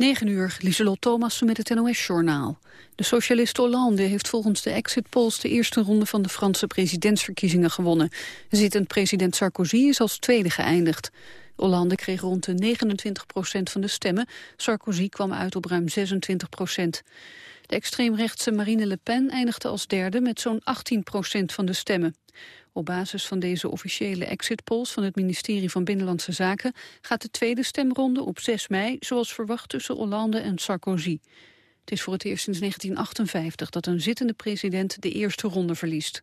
9 uur, Lieselot Thomas met het NOS-journaal. De socialist Hollande heeft volgens de exit polls de eerste ronde van de Franse presidentsverkiezingen gewonnen. Zittend president Sarkozy is als tweede geëindigd. Hollande kreeg rond de 29 procent van de stemmen. Sarkozy kwam uit op ruim 26 procent. De extreemrechtse Marine Le Pen eindigde als derde met zo'n 18 procent van de stemmen. Op basis van deze officiële exit polls van het ministerie van Binnenlandse Zaken gaat de tweede stemronde op 6 mei zoals verwacht tussen Hollande en Sarkozy. Het is voor het eerst sinds 1958 dat een zittende president de eerste ronde verliest.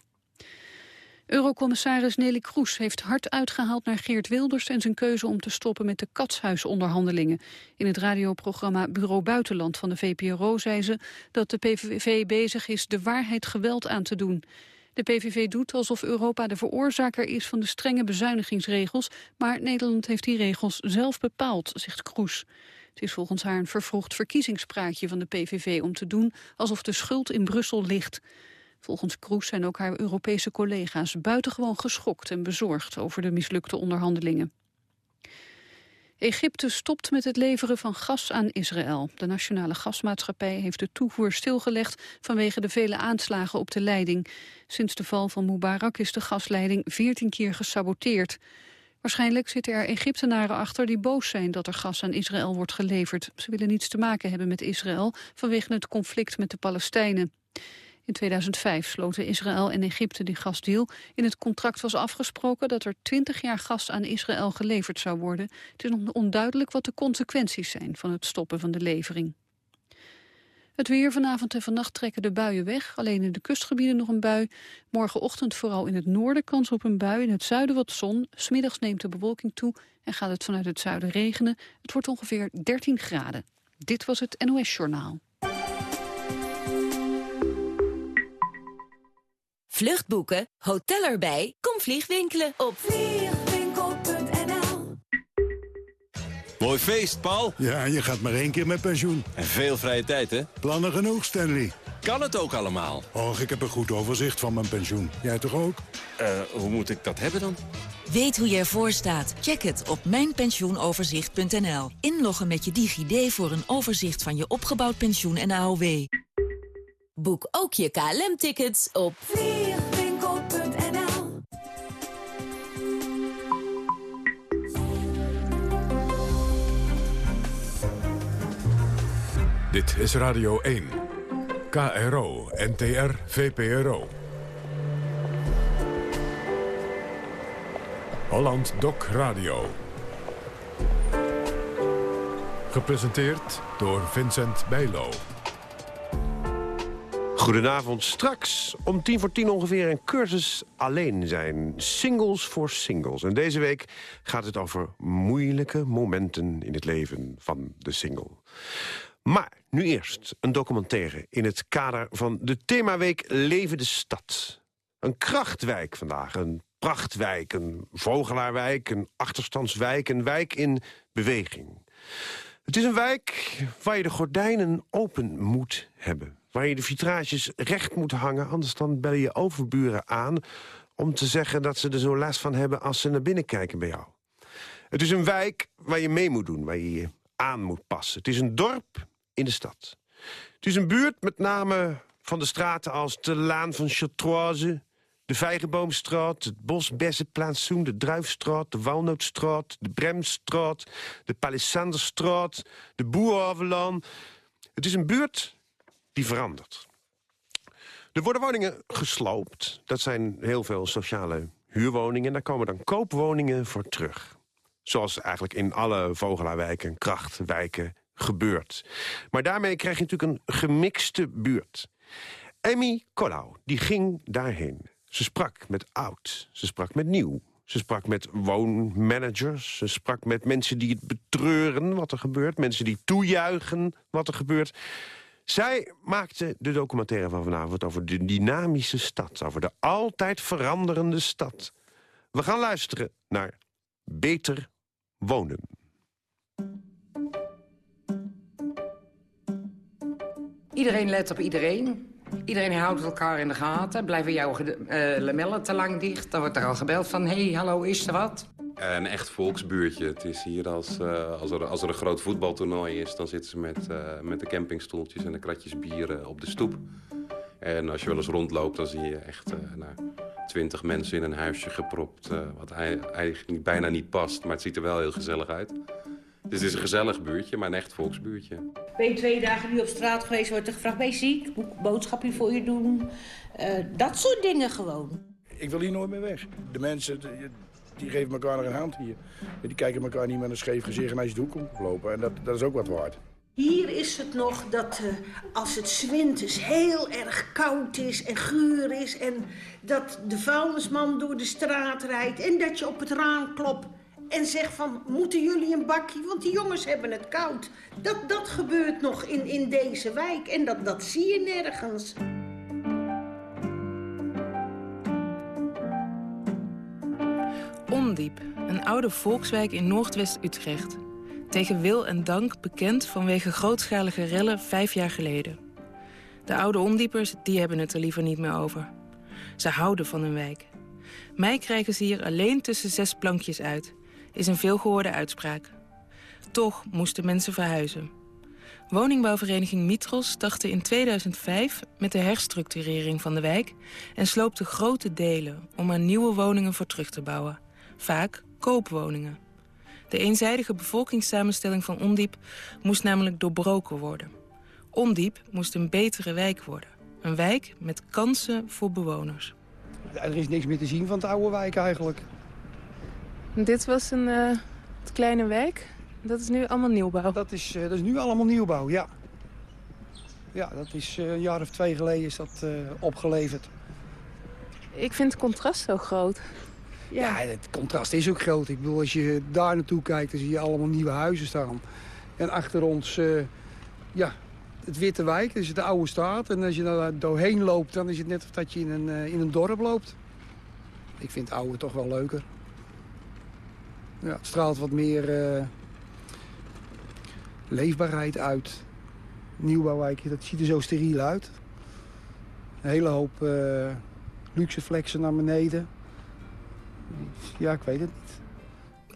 Eurocommissaris Nelly Kroes heeft hard uitgehaald naar Geert Wilders en zijn keuze om te stoppen met de katshuisonderhandelingen. In het radioprogramma Bureau Buitenland van de VPRO zei ze dat de PVV bezig is de waarheid geweld aan te doen. De PVV doet alsof Europa de veroorzaker is van de strenge bezuinigingsregels, maar Nederland heeft die regels zelf bepaald, zegt Kroes. Het is volgens haar een vervroegd verkiezingspraatje van de PVV om te doen alsof de schuld in Brussel ligt. Volgens Kroes zijn ook haar Europese collega's buitengewoon geschokt en bezorgd over de mislukte onderhandelingen. Egypte stopt met het leveren van gas aan Israël. De nationale gasmaatschappij heeft de toevoer stilgelegd vanwege de vele aanslagen op de leiding. Sinds de val van Mubarak is de gasleiding 14 keer gesaboteerd. Waarschijnlijk zitten er Egyptenaren achter die boos zijn dat er gas aan Israël wordt geleverd. Ze willen niets te maken hebben met Israël vanwege het conflict met de Palestijnen. In 2005 sloten Israël en Egypte die gasdeal. In het contract was afgesproken dat er 20 jaar gas aan Israël geleverd zou worden. Het is nog onduidelijk wat de consequenties zijn van het stoppen van de levering. Het weer vanavond en vannacht trekken de buien weg. Alleen in de kustgebieden nog een bui. Morgenochtend vooral in het noorden kans op een bui. In het zuiden wat zon. Smiddags neemt de bewolking toe en gaat het vanuit het zuiden regenen. Het wordt ongeveer 13 graden. Dit was het NOS Journaal. Vluchtboeken, hotel erbij, kom vliegwinkelen op vliegwinkel.nl Mooi feest, Paul. Ja, je gaat maar één keer met pensioen. En veel vrije tijd, hè? Plannen genoeg, Stanley. Kan het ook allemaal? Och, ik heb een goed overzicht van mijn pensioen. Jij toch ook? Eh, hoe moet ik dat hebben dan? Weet hoe je ervoor staat? Check het op mijnpensioenoverzicht.nl. Inloggen met je DigiD voor een overzicht van je opgebouwd pensioen en AOW. Boek ook je KLM-tickets op Dit is Radio 1. KRO, NTR, VPRO. Holland Doc Radio. Gepresenteerd door Vincent Bijlo. Goedenavond. Straks om tien voor tien ongeveer een cursus alleen zijn. Singles voor singles. En deze week gaat het over moeilijke momenten in het leven van de single. Maar nu eerst een documentaire in het kader van de themaweek Leven de Stad. Een krachtwijk vandaag, een prachtwijk, een vogelaarwijk, een achterstandswijk, een wijk in beweging. Het is een wijk waar je de gordijnen open moet hebben waar je de vitrages recht moet hangen... anders dan bellen je overburen aan om te zeggen dat ze er zo last van hebben... als ze naar binnen kijken bij jou. Het is een wijk waar je mee moet doen, waar je je aan moet passen. Het is een dorp in de stad. Het is een buurt met name van de straten als de Laan van Chartroise... de Vijgenboomstraat, het Bosbessenplantsoen, de Druifstraat... de Walnootstraat, de Bremstraat, de Palissanderstraat... de Boerhavenlaan. Het is een buurt die verandert. Er worden woningen gesloopt. Dat zijn heel veel sociale huurwoningen. Daar komen dan koopwoningen voor terug. Zoals eigenlijk in alle vogelaarwijken, krachtwijken gebeurt. Maar daarmee krijg je natuurlijk een gemixte buurt. Emmy Colau, die ging daarheen. Ze sprak met oud, ze sprak met nieuw. Ze sprak met woonmanagers, ze sprak met mensen die het betreuren wat er gebeurt... mensen die toejuichen wat er gebeurt. Zij maakte de documentaire van vanavond over de dynamische stad. Over de altijd veranderende stad. We gaan luisteren naar Beter Wonen. Iedereen let op iedereen. Iedereen houdt elkaar in de gaten. Blijven jouw uh, lamellen te lang dicht? Dan wordt er al gebeld van... hé, hey, hallo, is er wat? Een echt volksbuurtje. Het is hier als, uh, als, er, als er een groot voetbaltoernooi is... dan zitten ze met, uh, met de campingstoeltjes en de kratjes bieren op de stoep. En als je wel eens rondloopt, dan zie je echt nou, twintig mensen in een huisje gepropt. wat eigenlijk bijna niet past, maar het ziet er wel heel gezellig uit. Dus het is een gezellig buurtje, maar een echt volksbuurtje. Ben je twee dagen nu op straat geweest, wordt er gevraagd... ben je ziek, moet ik boodschapje voor je doen? dat soort dingen gewoon. Ik wil hier nooit meer weg. De mensen, die geven elkaar nog een hand hier. Die kijken elkaar niet met een scheef gezicht en als je de hoek komt lopen. En dat, dat is ook wat waard. Hier is het nog dat uh, als het winters heel erg koud is en guur is... en dat de vuilnisman door de straat rijdt en dat je op het raam klopt... en zegt van, moeten jullie een bakje? Want die jongens hebben het koud. Dat, dat gebeurt nog in, in deze wijk en dat, dat zie je nergens. Ondiep, een oude volkswijk in Noordwest-Utrecht. Tegen wil en dank bekend vanwege grootschalige rellen vijf jaar geleden. De oude ondiepers die hebben het er liever niet meer over. Ze houden van hun wijk. Mij krijgen ze hier alleen tussen zes plankjes uit, is een veelgehoorde uitspraak. Toch moesten mensen verhuizen. Woningbouwvereniging Mitros startte in 2005 met de herstructurering van de wijk... en sloopte grote delen om er nieuwe woningen voor terug te bouwen vaak koopwoningen. De eenzijdige bevolkingssamenstelling van Ondiep moest namelijk doorbroken worden. Ondiep moest een betere wijk worden. Een wijk met kansen voor bewoners. Er is niks meer te zien van de oude wijk eigenlijk. Dit was een uh, kleine wijk. Dat is nu allemaal nieuwbouw. Dat is, uh, dat is nu allemaal nieuwbouw, ja. Ja, dat is uh, een jaar of twee geleden is dat opgeleverd. Ik vind het contrast zo groot. Ja. het contrast is ook groot. Ik bedoel, als je daar naartoe kijkt, dan zie je allemaal nieuwe huizen staan. En achter ons, ja, het Witte Wijk, dus de oude staat. En als je daar doorheen loopt, dan is het net of dat je in een, in een dorp loopt. Ik vind het oude toch wel leuker. Ja, het straalt wat meer uh, leefbaarheid uit. Nieuwbouwwijkje, dat ziet er zo steriel uit. Een hele hoop luxe flexen naar beneden. Ja, ik weet het niet.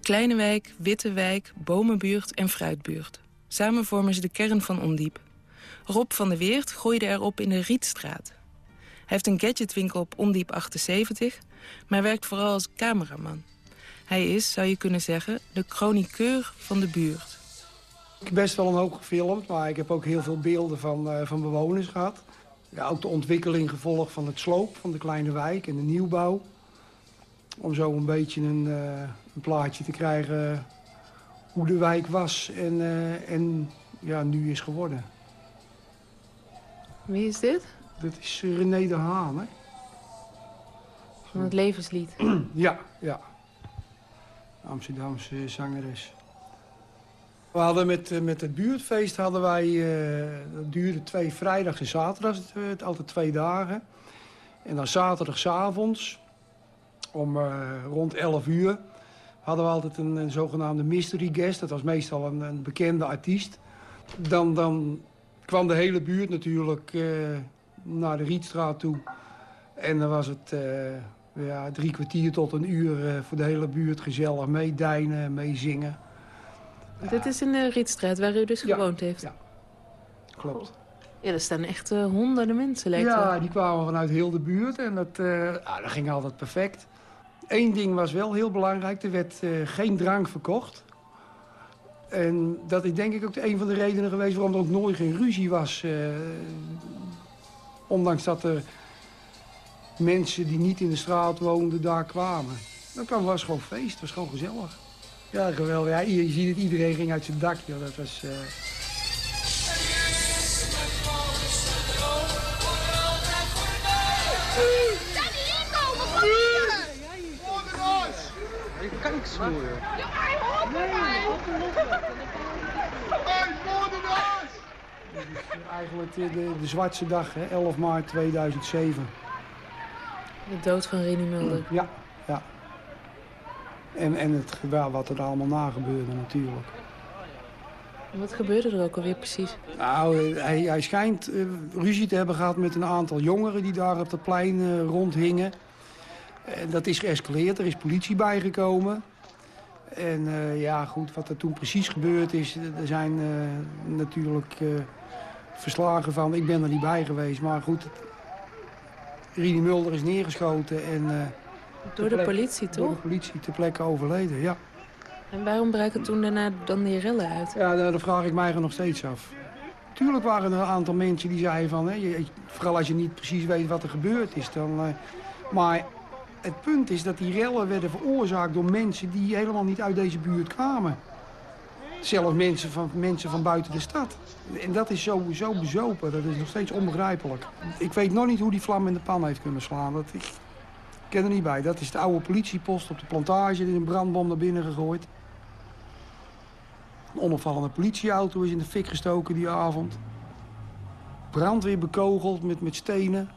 Kleine wijk, witte wijk, bomenbuurt en fruitbuurt. Samen vormen ze de kern van Ondiep. Rob van der Weert groeide erop in de Rietstraat. Hij heeft een gadgetwinkel op Ondiep 78, maar werkt vooral als cameraman. Hij is, zou je kunnen zeggen, de chroniqueur van de buurt. Ik heb best wel een hoop gefilmd, maar ik heb ook heel veel beelden van, uh, van bewoners gehad. Ja, ook de ontwikkeling gevolgd van het sloop van de kleine wijk en de nieuwbouw. Om zo een beetje een, uh, een plaatje te krijgen hoe de wijk was en, uh, en ja, nu is geworden. Wie is dit? Dit is René de Haan, hè? Van het levenslied? ja, ja. Amsterdamse zangeres. We hadden met, eh, met het buurtfeest hadden wij, uh, dat duurde twee vrijdag en zaterdag, het, altijd twee dagen. En dan zaterdagavonds om rond 11 uur hadden we altijd een, zogenaamde mystery guest. Dat was meestal een, een bekende artiest. Dan, dan, kwam de hele buurt natuurlijk naar de Rietstraat toe. En dan was het ja, drie kwartier tot een uur voor de hele buurt gezellig meedijnen, meezingen. Dit is in de Rietstraat, waar u dus ja, gewoond heeft? Ja, klopt. Ja, er staan echt uh, honderden mensen, lijkt Ja, die kwamen vanuit heel de buurt en dat, uh, ah, dat ging altijd perfect. Eén ding was wel heel belangrijk, er werd uh, geen drank verkocht. En dat is denk ik ook een van de redenen geweest waarom er ook nooit geen ruzie was. ondanks dat er mensen die niet in de straat woonden daar kwamen. Dat was gewoon feest, het was gewoon gezellig. Ja, geweldig. Ja, je ziet het, iedereen ging uit zijn dak. Joh. Dat was... Ja, moordenaars! Dit is eigenlijk de, de, de zwartste dag, hè, 11 maart 2007. De dood van Rini Mulder. Ja, ja. En, en het wat er allemaal na gebeurde natuurlijk. Wat gebeurde er ook alweer precies? Nou, hij, hij schijnt uh, ruzie te hebben gehad met een aantal jongeren... die daar op het plein uh, rondhingen. En dat is geëscaleerd, er is politie bijgekomen. En eh, ja, goed, wat er toen precies gebeurd is... er zijn eh, natuurlijk eh, verslagen van... ik ben er niet bij geweest, maar goed... Rini Mulder is neergeschoten en... eh, Door de plek- politie, Door toch? de politie ter plekke overleden, ja. En waarom braken toen daarna dan die rellen uit? Ja, daar daar vraag ik mij er nog steeds af. Tuurlijk waren er een aantal mensen die zeiden van... Hè, je- vooral als je niet precies weet wat er gebeurd is. Dan, eh, maar het punt is dat die rellen werden veroorzaakt door mensen... die helemaal niet uit deze buurt kwamen. Zelfs mensen van, mensen van buiten de stad. En dat is sowieso bezopen. Dat is nog steeds onbegrijpelijk. Ik weet nog niet hoe die vlam in de pan heeft kunnen slaan. Dat, ik ken er niet bij. Dat is de oude politiepost op de plantage. Er is een brandbom naar binnen gegooid. Een onopvallende politieauto is in de fik gestoken die avond. Brandweer bekogeld met, met stenen.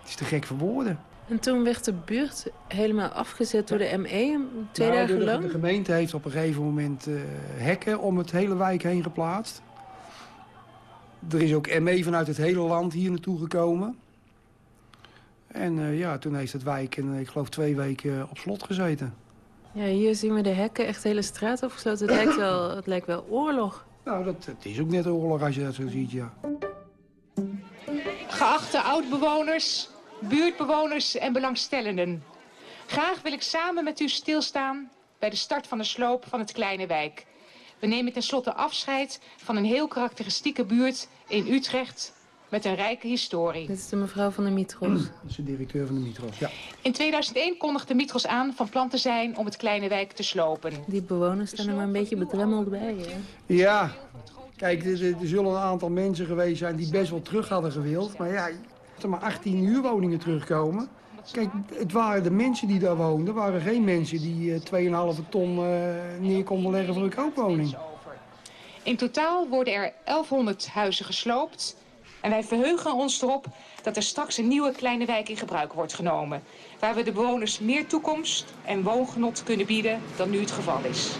Het is te gek voor woorden. En toen werd de buurt helemaal afgezet door de ME, twee Nou, dagen de, lang? De gemeente heeft op een gegeven moment eh, hekken om het hele wijk heen geplaatst. Er is ook ME vanuit het hele land hier naartoe gekomen. En eh, ja, toen heeft het wijk, en, ik geloof, twee weken op slot gezeten. Ja, hier zien we de hekken echt de hele straat afgesloten. Het lijkt wel, het lijkt wel oorlog. Nou, dat, het is ook net oorlog als je dat zo ziet, ja. Geachte oudbewoners, buurtbewoners en belangstellenden. Graag wil ik samen met u stilstaan bij de start van de sloop van het kleine wijk. We nemen tenslotte afscheid van een heel karakteristieke buurt in Utrecht met een rijke historie. Dit is de mevrouw van de Mitros. Dat is de directeur van de Mitros, ja. In 2001 kondigde Mitros aan van plan te zijn om het kleine wijk te slopen. Die bewoners staan er maar een beetje bedremmeld bij. Hè? Ja, kijk, er, er- zullen een aantal mensen geweest zijn die best wel terug hadden gewild. Maar ja, maar 18 huurwoningen terugkomen. Kijk, het waren de mensen die daar woonden, waren geen mensen die eh 2,5 ton eh, neer konden leggen voor een koopwoning. In totaal worden er 1100 huizen gesloopt. En wij verheugen ons erop dat er straks een nieuwe kleine wijk in gebruik wordt genomen. Waar we de bewoners meer toekomst en woongenot kunnen bieden dan nu het geval is.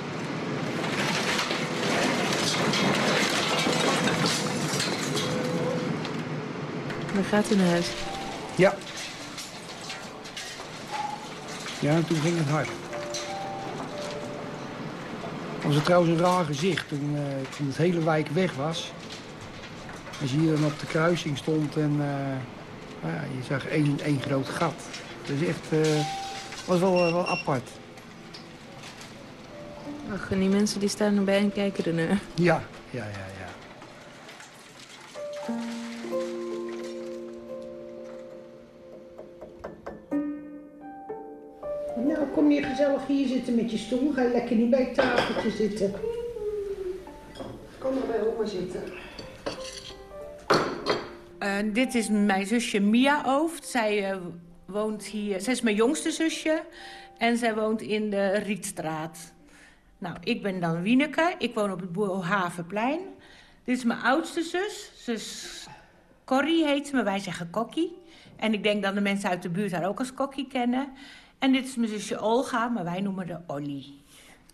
Dan gaat u naar huis. Ja. Ja, en toen ging het hard. Het was trouwens een raar gezicht toen, toen het hele wijk weg was. Als je hier dan op de kruising stond en eh, nou ja, je zag één, één groot gat. Is echt, eh, was wel, wel apart. Ach, en die mensen die staan erbij en kijken ernaar. Ja, ja, ja, ja. Kom je gezellig hier zitten met je stoel. Ga je lekker niet bij het tafeltje zitten. Kom maar bij oma zitten. Eh, dit is mijn zusje Mia Ooft. Zij eh, woont hier. Zij is mijn jongste zusje. En zij woont in de Rietstraat. Nou, ik ben dan Wieneke. Ik woon op het Boerhavenplein. Dit is mijn oudste zus. Zus Corrie heet ze, maar wij zeggen Kokkie. En ik denk dat de mensen uit de buurt haar ook als Kokkie kennen. En dit is mijn zusje Olga, maar wij noemen haar Olly.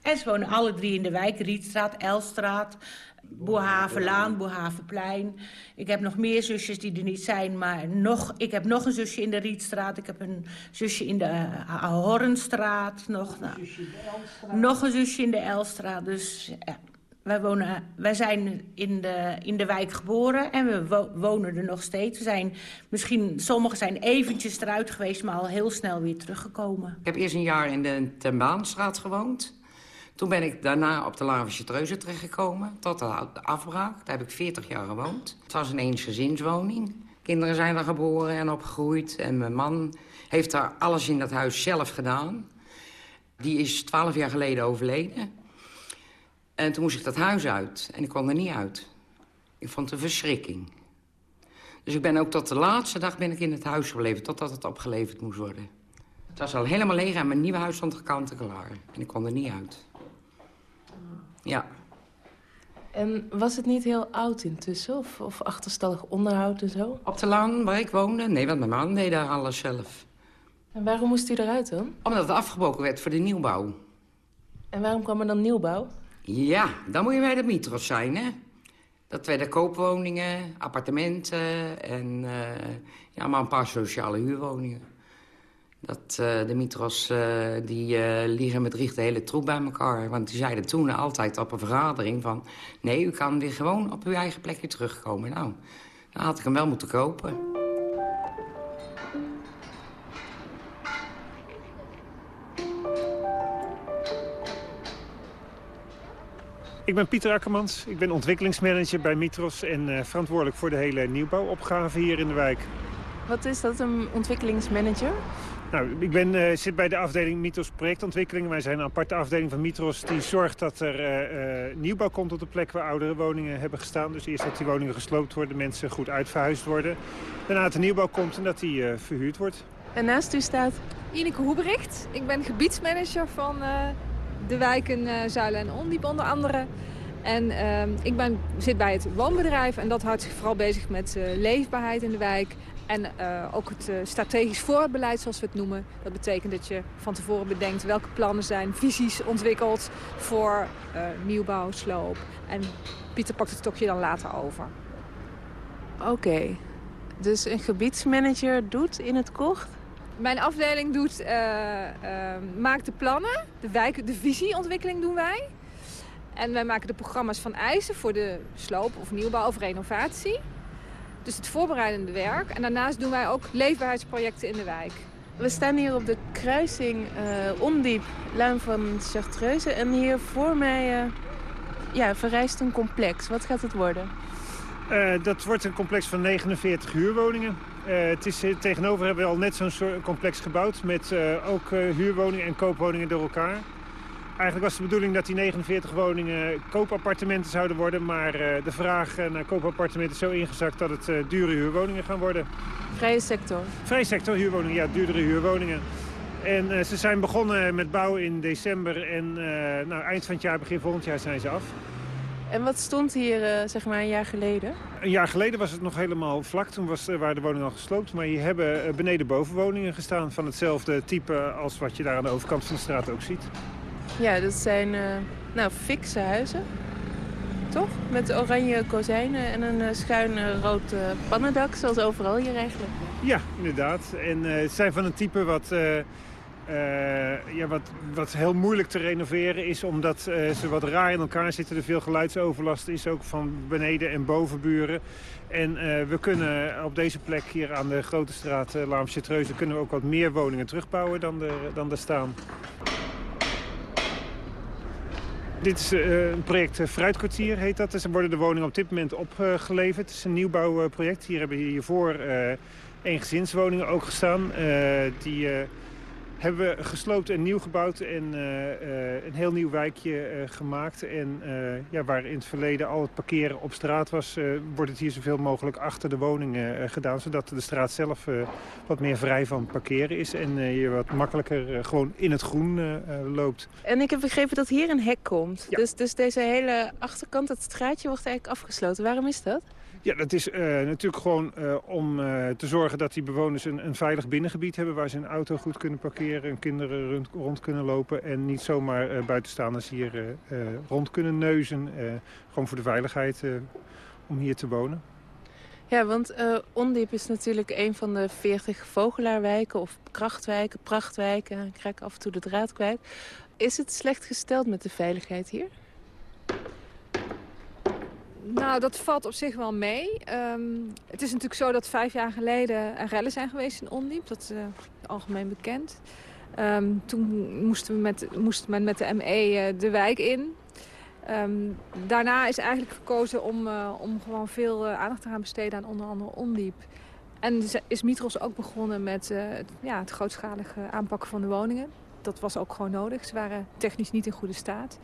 En ze wonen alle drie in de wijk. Rietstraat, Elstraat, Boerhavenlaan, Boerhavenplein. Ik heb nog meer zusjes die er niet zijn, maar nog, ik heb nog een zusje in de Rietstraat. Ik heb een zusje in de uh, Hornstraat. Nog, nou, nog een zusje in de Elstraat. Dus ja, wij, wonen, wij zijn in de, in de wijk geboren en we wo- wonen er nog steeds. We zijn misschien, sommigen zijn eventjes eruit geweest, maar al heel snel weer teruggekomen. Ik heb eerst een jaar in de Ten Baanstraat gewoond. Toen ben ik daarna op de Lavische Treuze terechtgekomen, tot de afbraak. Daar heb ik 40 jaar gewoond. Het was een eensgezinswoning. Kinderen zijn er geboren en opgegroeid. En mijn man heeft daar alles in dat huis zelf gedaan. Die is 12 jaar geleden overleden. En toen moest ik dat huis uit. En ik kwam er niet uit. Ik vond het een verschrikking. Dus ik ben ook tot de laatste dag ben ik in het huis gebleven... totdat het opgeleverd moest worden. Het was al helemaal leeg en mijn nieuwe huis stond kant en klaar. En ik kwam er niet uit. Ja. En was het niet heel oud intussen? Of, of achterstallig onderhoud en zo? Op de laan waar ik woonde? Nee, want mijn man deed daar alles zelf. En waarom moest u eruit dan? Omdat het afgebroken werd voor de nieuwbouw. En waarom kwam er dan nieuwbouw? Ja, dan moet je bij de Mitros zijn, hè? Dat werden koopwoningen, appartementen en uh, ja, maar een paar sociale huurwoningen. Dat uh, de Mitros, uh, die liegen met Richt de hele troep bij elkaar. Want die zeiden toen altijd op een vergadering van... nee, u kan weer gewoon op uw eigen plekje terugkomen. Nou, dan had ik hem wel moeten kopen. Ik ben Pieter Akkermans, ik ben ontwikkelingsmanager bij Mitros... en uh, verantwoordelijk voor de hele nieuwbouwopgave hier in de wijk. Wat is dat, een ontwikkelingsmanager? Nou, ik ben, uh, zit bij de afdeling Mitros projectontwikkeling. Wij zijn een aparte afdeling van Mitros die zorgt dat er uh, nieuwbouw komt op de plek waar oudere woningen hebben gestaan. Dus eerst dat die woningen gesloopt worden, mensen goed uitverhuisd worden. Daarna dat de nieuwbouw komt en dat die verhuurd wordt. En naast u staat? Ineke Hoebericht. Ik ben gebiedsmanager van de wijken uh, Zuilen en Ondiep onder andere. En uh, ik ben, zit bij het woonbedrijf en dat houdt zich vooral bezig met uh, leefbaarheid in de wijk. En uh, ook het strategisch voorbeleid, zoals we het noemen. Dat betekent dat je van tevoren bedenkt welke plannen zijn, visies ontwikkeld voor nieuwbouw, sloop. En Pieter pakt het stokje dan later over. Oké, dus een gebiedsmanager doet in het kort mijn afdeling doet, uh, uh, maakt de plannen, de, wijk, de visieontwikkeling doen wij. En wij maken de programma's van eisen voor de sloop of nieuwbouw of renovatie. Dus het voorbereidende werk. En daarnaast doen wij ook leefbaarheidsprojecten in de wijk. We staan hier op de kruising uh, Ondiep, Luim van Chartreuse. En hier voor mij ja, verrijst een complex. Wat gaat het worden? dat wordt een complex van 49 huurwoningen. Uh, het is, eh, tegenover hebben we al net zo'n complex gebouwd... met uh, ook huurwoningen en koopwoningen door elkaar. Eigenlijk was de bedoeling dat die 49 woningen koopappartementen zouden worden... maar de vraag naar koopappartementen is zo ingezakt dat het dure huurwoningen gaan worden. Vrije sector? Vrije sector, huurwoningen, ja, duurdere huurwoningen. En ze zijn begonnen met bouwen in december en nou, eind van het jaar, begin volgend jaar zijn ze af. En wat stond hier uh, zeg maar een jaar geleden? Een jaar geleden was het nog helemaal vlak. Toen was, uh, waren de woningen al gesloopt. Maar hier hebben uh, beneden bovenwoningen gestaan van hetzelfde type als wat je daar aan de overkant van de straat ook ziet. Ja, dat zijn nou, fikse huizen. Toch? Met oranje kozijnen en een schuin rood pannendak, zoals overal hier eigenlijk. Ja, inderdaad. En het zijn van een type wat uh, ja, wat, wat heel moeilijk te renoveren is omdat uh, ze wat raar in elkaar zitten. Er veel geluidsoverlast is ook van beneden- en bovenburen. En uh, we kunnen op deze plek hier aan de Grote Straat uh, Laam kunnen we ook wat meer woningen terugbouwen dan er, dan er staan. Dit is een project Fruitkwartier, heet dat. Dus er worden de woningen op dit moment opgeleverd. Het is een nieuwbouwproject. Hier hebben we hiervoor één gezinswoningen ook gestaan. die hebben we gesloopt en nieuw gebouwd en uh, uh, een heel nieuw wijkje uh, gemaakt. En ja, waar in het verleden al het parkeren op straat was, wordt het hier zoveel mogelijk achter de woningen gedaan. Zodat de straat zelf wat meer vrij van parkeren is en je wat makkelijker gewoon in het groen loopt. En ik heb begrepen dat hier een hek komt. Ja. Dus, dus deze hele achterkant, het straatje, wordt eigenlijk afgesloten. Waarom is dat? Ja, dat is uh, natuurlijk gewoon uh, om uh, te zorgen dat die bewoners een, een, veilig binnengebied hebben... waar ze een auto goed kunnen parkeren en kinderen rond, rond kunnen lopen... en niet zomaar buitenstaanders hier rond kunnen neuzen. gewoon voor de veiligheid om hier te wonen. Ja, want Ondiep is natuurlijk een van de 40 vogelaarwijken of krachtwijken, prachtwijken. Ik krijg af en toe de draad kwijt. Is het slecht gesteld met de veiligheid hier? Nou, dat valt op zich wel mee. Um, het is natuurlijk zo dat vijf jaar geleden er rellen zijn geweest in Ondiep. Dat is uh, algemeen bekend. Um, toen moesten we met, moest men met de ME uh, de wijk in. Um, daarna is eigenlijk gekozen om, uh, om gewoon veel aandacht te gaan besteden aan onder andere Ondiep. En is Mitros ook begonnen met ja, het grootschalige aanpakken van de woningen dat was ook gewoon nodig. Ze waren technisch niet in goede staat.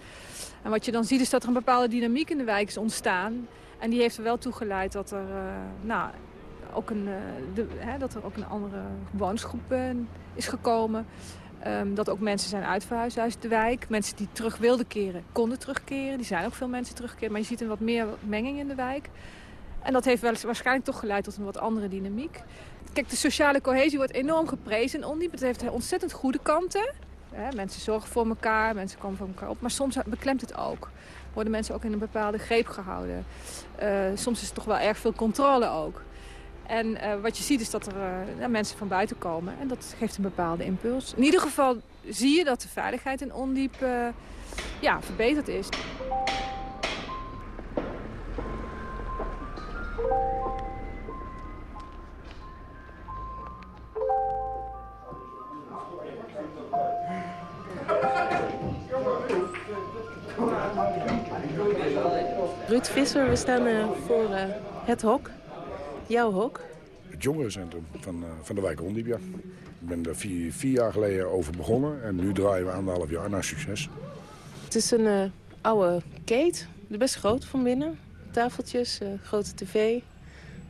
En wat je dan ziet is dat er een bepaalde dynamiek in de wijk is ontstaan. En die heeft er wel toe geleid dat er, uh, nou, ook een, de, hè, dat er ook een andere bewonersgroep uh, is gekomen. Um, dat ook mensen zijn uitverhuisd uit de wijk. Mensen die terug wilden keren, konden terugkeren. Die zijn ook veel mensen teruggekeerd. Maar je ziet een wat meer menging in de wijk. En dat heeft wel waarschijnlijk toch geleid tot een wat andere dynamiek. Kijk, de sociale cohesie wordt enorm geprezen in Ondiep. Het heeft ontzettend goede kanten. Mensen zorgen voor elkaar, mensen komen voor elkaar op. Maar soms beklemt het ook. Worden mensen ook in een bepaalde greep gehouden. Uh, soms is het toch wel erg veel controle ook. En eh, wat je ziet is dat er uh, mensen van buiten komen. En dat geeft een bepaalde impuls. In ieder geval zie je dat de veiligheid in Ondiep ja, verbeterd is. Ruud Visser, we staan uh, voor uh, het hok. Jouw hok. Het jongerencentrum van, uh, van de wijk Ondiep, ja. Ik ben er vier, vier, jaar geleden over begonnen en nu draaien we anderhalf jaar naar succes. Het is een oude keet, best groot van binnen. Tafeltjes, grote tv.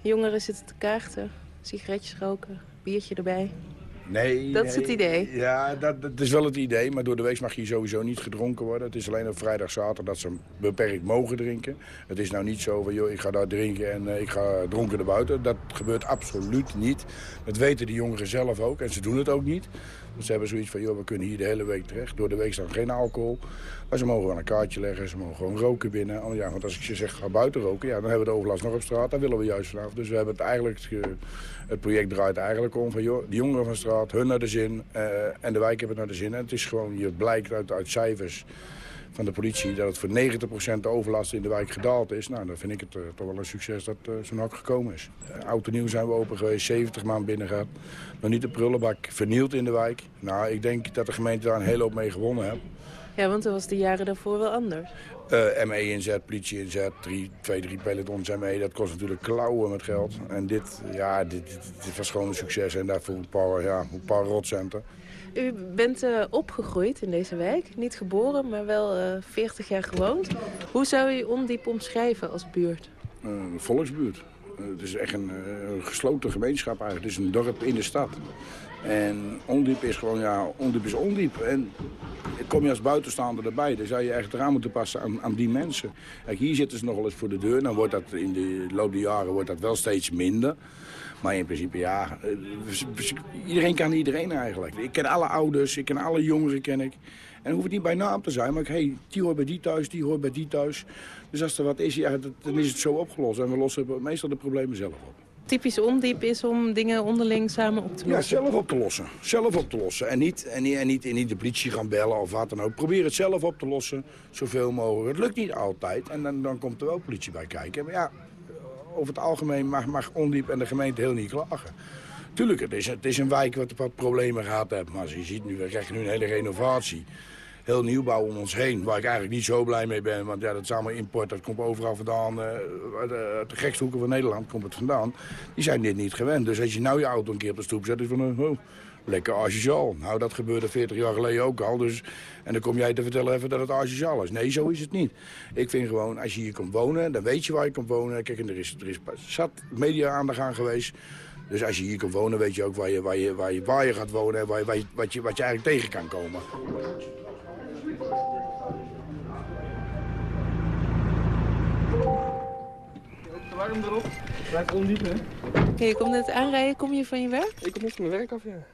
Jongeren zitten te kaarten, sigaretjes roken, biertje erbij. Nee, dat nee. is het idee. Ja, dat, dat, is wel het idee. Maar door de week mag hier sowieso niet gedronken worden. Het is alleen op vrijdag, zaterdag dat ze beperkt mogen drinken. Het is nou niet zo van, joh, ik ga daar drinken en uh, ik ga dronken naar buiten. Dat gebeurt absoluut niet. Dat weten de jongeren zelf ook en ze doen het ook niet. Ze hebben zoiets van, joh, we kunnen hier de hele week terecht. Door de week staan geen alcohol. Maar ze mogen wel een kaartje leggen, ze mogen gewoon roken binnen. Oh, ja, want als ik je zeg, ga buiten roken, ja, dan hebben we de overlast nog op straat. Daar willen we juist vanaf. Dus we hebben het eigenlijk... Het project draait eigenlijk om van, joh, de jongeren van straat, hun naar de zin. Uh, en de wijk hebben naar de zin. En het is gewoon, je blijkt uit, cijfers van de politie... dat het voor 90% de overlast in de wijk gedaald is. Nou, dan vind ik het uh, toch wel een succes dat uh, zo'n hak gekomen is. Uh, oud en nieuw zijn we open geweest, 70 maanden binnen gehad. Nog niet de prullenbak vernield in de wijk. Nou, ik denk dat de gemeente daar een hele hoop mee gewonnen heeft. Ja, want dat was de jaren daarvoor wel anders. Uh, ME inzet, politie inzet, drie, twee, drie pelotons ME, dat kost natuurlijk klauwen met geld. En dit, ja, dit, dit, dit was gewoon een succes en daarvoor een paar, ja, een paar rotcenten. U bent uh, opgegroeid in deze wijk, niet geboren, maar wel uh, 40 jaar gewoond. Hoe zou u Ondiep omschrijven als buurt? een volksbuurt. het is echt een gesloten gemeenschap eigenlijk. Het is een dorp in de stad. En ondiep is gewoon, ja, ondiep is ondiep. En kom je als buitenstaander erbij, dan zou je echt eraan moeten passen aan, aan die mensen. Kijk, hier zitten ze nog wel eens voor de deur. Dan wordt dat in de loop der jaren wordt dat wel steeds minder. Maar in principe, ja, iedereen kan iedereen eigenlijk. Ik ken alle ouders, ik ken alle jongeren, ken ik. En hoeft het niet bij naam te zijn, maar ik, hey, die hoort bij die thuis, die hoort bij die thuis. Dus als er wat is, ja, dan is het zo opgelost. En we lossen meestal de problemen zelf op typisch ondiep is om dingen onderling samen op te lossen? Ja, zelf op te lossen. Zelf op te lossen. En niet, en, niet, en, niet, en niet de politie gaan bellen of wat dan ook. Probeer het zelf op te lossen, zoveel mogelijk. Het lukt niet altijd en dan, dan komt er wel politie bij kijken. Maar ja, over het algemeen mag, mag ondiep en de gemeente heel niet klagen. Tuurlijk, het is, het is een wijk wat wat problemen gehad heeft. Maar als je ziet, nu, we krijgen nu een hele renovatie heel nieuwbouw om ons heen. Waar ik eigenlijk niet zo blij mee ben. Want ja, dat is allemaal import. Dat komt overal vandaan. Uh, uit de gekste hoeken van Nederland komt het vandaan. Die zijn dit niet gewend. Dus als je nou je auto een keer op de stoep zet, is van... Uh, oh, lekker asociaal. Nou, dat gebeurde 40 jaar geleden ook al. Dus, en dan kom jij te vertellen even dat het asociaal is. Nee, zo is het niet. Ik vind gewoon, als je hier komt wonen, dan weet je waar je komt wonen. Kijk, en er is, er is zat media-aandacht aan geweest. Dus als je hier komt wonen, weet je ook waar je, waar je, waar je, waar je gaat wonen... en waar je, wat, je, wat je eigenlijk tegen kan komen. Warm erop. Blijf ondiep, hè? Okay, je komt net aanrijden. Kom je van je werk? Ik kom net van mijn werk af, ja.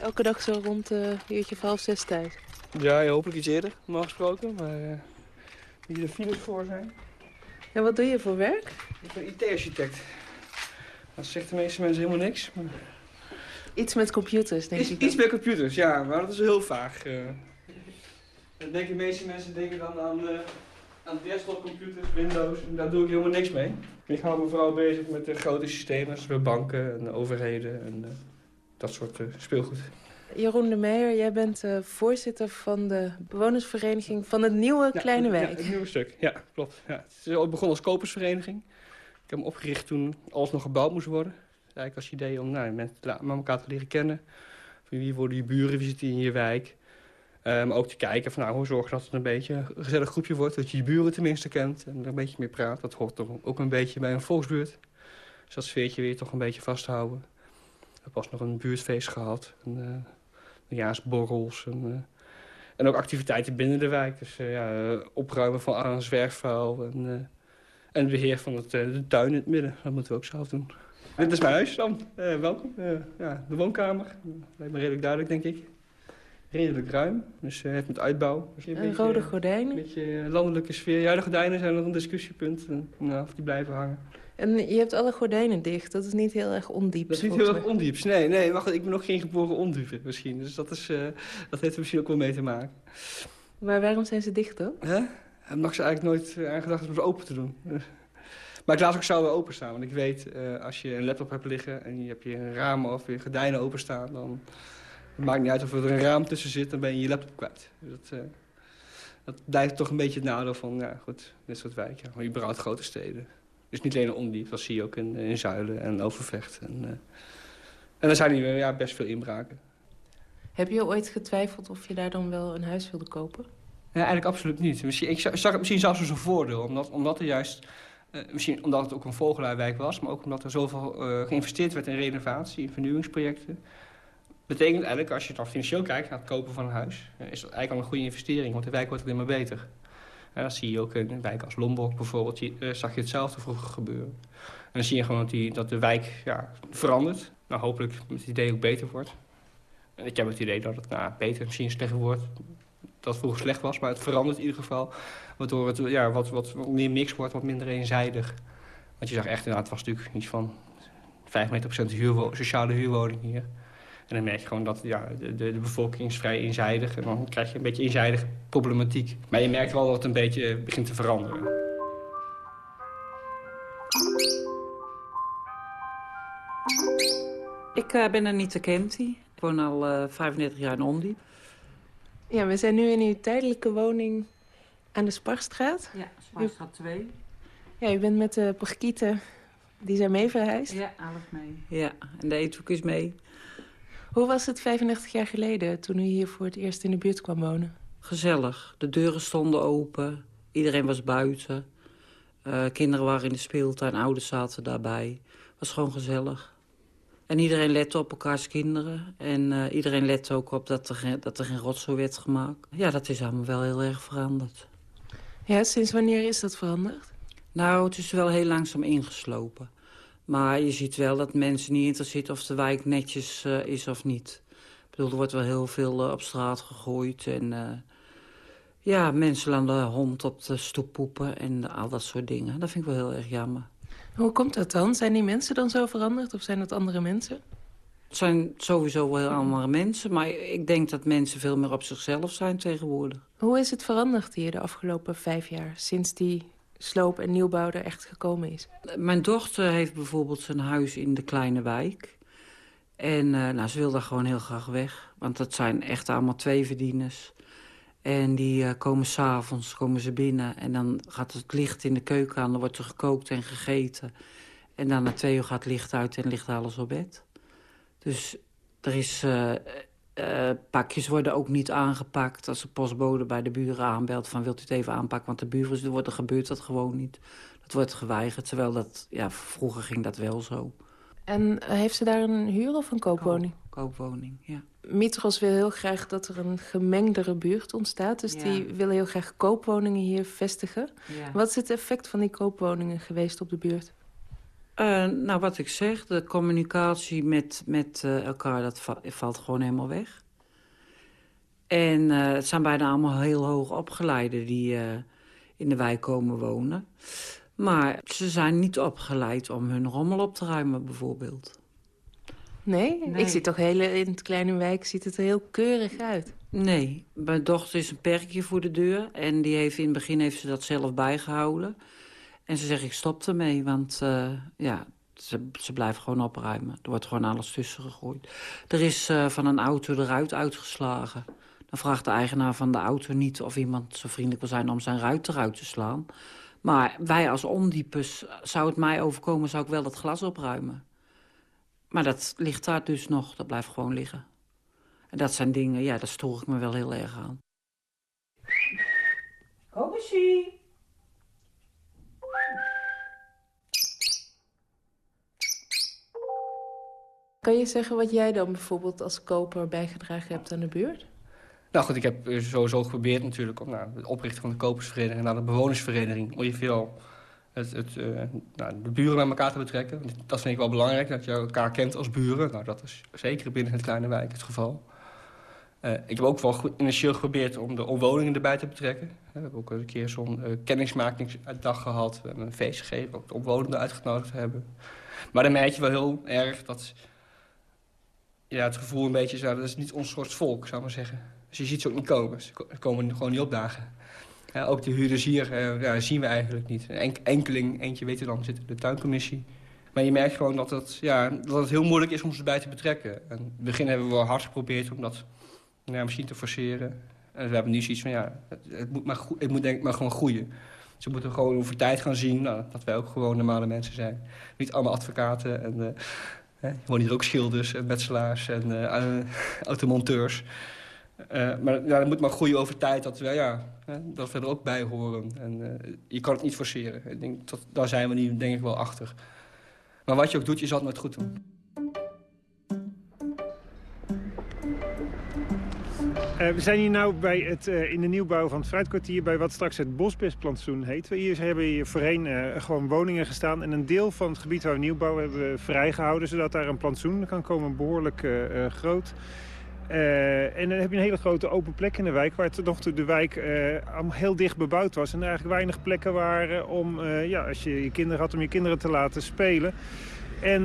Elke dag zo rond uh, een uurtje of half zes thuis? Ja, hopelijk iets eerder, normaal gesproken. Maar uh, hier de files voor zijn. En wat doe je voor werk? Ik ben IT-architect. Dat zegt de meeste mensen helemaal niks. Maar... Iets met computers, denk iets, ik. Iets met computers, ja. Maar dat is heel vaag. Uh... Dan denken de meeste mensen denken dan aan... Uh, aan desktopcomputers, Windows, en daar doe ik helemaal niks mee. Ik hou me vooral bezig met de grote systemen, zoals banken en overheden en uh, dat soort uh, speelgoed. Jeroen de Meijer, jij bent uh, voorzitter van de bewonersvereniging van het nieuwe ja, Kleine Wijk. Ja, het nieuwe stuk, ja, klopt. Ja. Het is ooit begonnen als kopersvereniging. Ik heb hem opgericht toen alles nog gebouwd moest worden. Eigenlijk als idee om nou, met, met elkaar te leren kennen. Wie worden je buren, wie zit in je wijk... Maar um, ook te kijken van nou, hoe zorg je dat het een beetje een gezellig groepje wordt. Dat je je buren tenminste kent en er een beetje mee praat. Dat hoort toch ook een beetje bij een volksbuurt. Dus dat sfeertje weer toch een beetje vasthouden. We hebben pas nog een buurtfeest gehad. En, uh, nieuwjaarsborrels. En, uh, en ook activiteiten binnen de wijk. Dus uh, ja, opruimen van aan zwerfvuil. En, uh, en het beheer van het, de tuin in het midden. Dat moeten we ook zelf doen. Dit is mijn huis dan. welkom. ja, de woonkamer. Lijkt me redelijk duidelijk, denk ik. Redelijk ruim. Dus uh, het met uitbouw. Dus een en beetje, rode gordijnen? Een beetje landelijke sfeer. Ja, de gordijnen zijn nog een discussiepunt. nou, of die blijven hangen. En je hebt alle gordijnen dicht. Dat is niet heel erg ondiep. Dat is niet heel erg ondiep. Nee, nee, wacht, ik ben nog geen geboren ondiepe misschien. Dus dat, is, uh, dat heeft er misschien ook wel mee te maken. Maar waarom zijn ze dicht dan? Huh? Ik mag ze eigenlijk nooit aan gedacht om ze open te doen. Maar ik laat ook zo weer openstaan. Want ik weet, uh, als je een laptop hebt liggen en je hebt je een raam of je gordijnen openstaan... dan maakt niet uit of er een raam tussen zit, dan ben je je laptop kwijt. Dus dat, uh, dat blijft toch een beetje het nadeel van, ja goed, dit soort wijken. Maar überhaupt grote steden. Dus niet alleen Ondiep, dat zie je ook in, in Zuilen en Overvecht. En, uh, en er zijn hier ja, best veel inbraken. Heb je ooit getwijfeld of je daar dan wel een huis wilde kopen? Ja, eigenlijk absoluut niet. Misschien, ik zag het misschien zelfs als een voordeel, omdat, omdat er juist uh, misschien omdat het ook een vogelaarwijk was... maar ook omdat er zoveel uh, geïnvesteerd werd in renovatie, in vernieuwingsprojecten. Betekent eigenlijk, als je dan financieel kijkt naar het kopen van een huis... Uh, is dat eigenlijk al een goede investering, want de wijk wordt alleen maar beter. En dat zie je ook in wijk als Lombok bijvoorbeeld, je, zag je hetzelfde vroeger gebeuren. En dan zie je gewoon dat, die, dat de wijk ja, verandert. Nou, hopelijk het idee ook beter wordt. En ik heb het idee dat het nou, beter, misschien slechter wordt. Dat vroeger slecht was, maar het verandert in ieder geval. Waardoor het ja, wat, wat, meer mix wordt, wat minder eenzijdig. Want je zag echt, inderdaad, het was natuurlijk iets van 95% huurwo sociale huurwoning hier. En dan merk je gewoon dat ja, de, de, de, bevolking is vrij eenzijdig. En dan krijg je een beetje eenzijdige problematiek. Maar je merkt wel dat het een beetje begint te veranderen. Ik uh, ben Anita Kempty. Ik woon al uh, 35 jaar in Ondiep. Ja, we zijn nu in uw tijdelijke woning aan de Sparstraat? Ja, Sparstraat 2. Ja, u bent met de Parkieten, die zijn mee verhuisd? Ja, alles mee. Ja, en de eethoek is mee. Hoe was het 35 jaar geleden toen u hier voor het eerst in de buurt kwam wonen? Gezellig. De deuren stonden open. Iedereen was buiten. Uh, kinderen waren in de speeltuin, ouders zaten daarbij. Het was gewoon gezellig. En iedereen lette op elkaars kinderen. En uh, iedereen lette ook op dat er, geen, dat er geen rotzooi werd gemaakt. Ja, dat is allemaal wel heel erg veranderd. Ja, sinds wanneer is dat veranderd? Nou, het is wel heel langzaam ingeslopen. Maar je ziet wel dat mensen niet interesseert of de wijk netjes uh, is of niet. Ik bedoel, er wordt wel heel veel uh, op straat gegooid. En uh, ja, mensen laten de hond op de stoep poepen en al dat soort dingen. Dat vind ik wel heel erg jammer. Hoe komt dat dan? Zijn die mensen dan zo veranderd of zijn het andere mensen? Het zijn sowieso wel heel andere mensen, maar ik denk dat mensen veel meer op zichzelf zijn tegenwoordig. Hoe is het veranderd hier de afgelopen vijf jaar, sinds die sloop en nieuwbouw er echt gekomen is? Mijn dochter heeft bijvoorbeeld zijn huis in de kleine wijk. En uh, nou, ze wil daar gewoon heel graag weg, want dat zijn echt allemaal twee verdieners. En die uh, komen s'avonds komen ze binnen en dan gaat het licht in de keuken aan. Dan wordt er gekookt en gegeten. En dan na twee uur gaat het licht uit en ligt alles op bed. Dus er is... Uh, uh, pakjes worden ook niet aangepakt. Als de postbode bij de buren aanbelt van wilt u het even aanpakken... want de buren wordt, gebeurt dat gewoon niet. Dat wordt geweigerd, terwijl dat... Ja, vroeger ging dat wel zo. En heeft ze daar een huur of een koopwoning? koopwoning, ja. Mitros wil heel graag dat er een gemengdere buurt ontstaat. Dus ja. die willen heel graag koopwoningen hier vestigen. Ja. Wat is het effect van die koopwoningen geweest op de buurt? Uh, nou, wat ik zeg, de communicatie met, met uh, elkaar, dat va valt gewoon helemaal weg. En uh, het zijn bijna allemaal heel hoog opgeleiden die in de wijk komen wonen. Maar ze zijn niet opgeleid om hun rommel op te ruimen, bijvoorbeeld. Nee? nee? Ik zie toch hele, in het kleine wijk ziet het er heel keurig uit. Nee, mijn dochter is een perkje voor de deur. En die heeft, in het begin heeft ze dat zelf bijgehouden. En ze zegt, ik stop ermee, want uh, ja, ze, ze blijft gewoon opruimen. Er wordt gewoon alles tussen gegooid. Er is uh, van een auto eruit uitgeslagen. Dan vraagt de eigenaar van de auto niet of iemand zo vriendelijk wil zijn om zijn ruit eruit te slaan. Maar wij als ondiepes, zou het mij overkomen, zou ik wel dat glas opruimen. Maar dat ligt daar dus nog, dat blijft gewoon liggen. En dat zijn dingen, ja, daar stoor ik me wel heel erg aan. Komissie! Kan je zeggen wat jij dan bijvoorbeeld als koper bijgedragen hebt aan de buurt? Nou goed, ik heb sowieso geprobeerd natuurlijk om nou, de oprichten van de kopersvereniging naar de bewonersvereniging ongeveer het, het, uh, nou, de buren bij elkaar te betrekken. Dat vind ik wel belangrijk, dat je elkaar kent als buren. Nou, dat is zeker binnen het kleine wijk het geval. Uh, ik heb ook wel goed initieel geprobeerd om de omwonenden erbij te betrekken. We hebben ook een keer zo'n kennismakingsdag gehad. We hebben een feest gegeven, ook de omwonenden uitgenodigd hebben. Maar dan merk je wel heel erg dat ja, het gevoel een beetje is... dat is niet ons soort volk, zou ik maar zeggen. Dus je ziet ze ook niet komen. Ze komen gewoon niet opdagen. Ja, ook de huurders hier uh, ja, zien we eigenlijk niet. Een enkeling, eentje weten dan, zit de tuincommissie. Maar je merkt gewoon dat het, ja, dat het heel moeilijk is om ze erbij te betrekken. En in het begin hebben we wel hard geprobeerd om dat ja, misschien te forceren. En we hebben nu zoiets van, ja, het, het moet, maar het moet denk ik maar gewoon groeien. Ze moeten gewoon over tijd gaan zien nou, dat wij ook gewoon normale mensen zijn. Niet allemaal advocaten en... Uh, hè, wonen hier ook schilders en metselaars en uh, automonteurs. Uh, maar ja, dat moet maar groeien over tijd dat we, ja, dat we er ook bij horen. En je kan het niet forceren. Ik denk, dat, daar zijn we nu denk ik wel achter. Maar wat je ook doet, je zal het nooit goed doen. Uh, we zijn hier nu bij het, uh, in de nieuwbouw van het fruitkwartier... bij wat straks het bosbestplantsoen heet. We hier hebben hier voorheen uh, gewoon woningen gestaan... en een deel van het gebied waar we nieuwbouw hebben vrijgehouden... zodat daar een plantsoen kan komen, behoorlijk groot... En dan heb je een hele grote open plek in de wijk... waar tot nog toe de wijk heel dicht bebouwd was. En er eigenlijk weinig plekken waren om, ja, als je je kinderen had... om je kinderen te laten spelen. En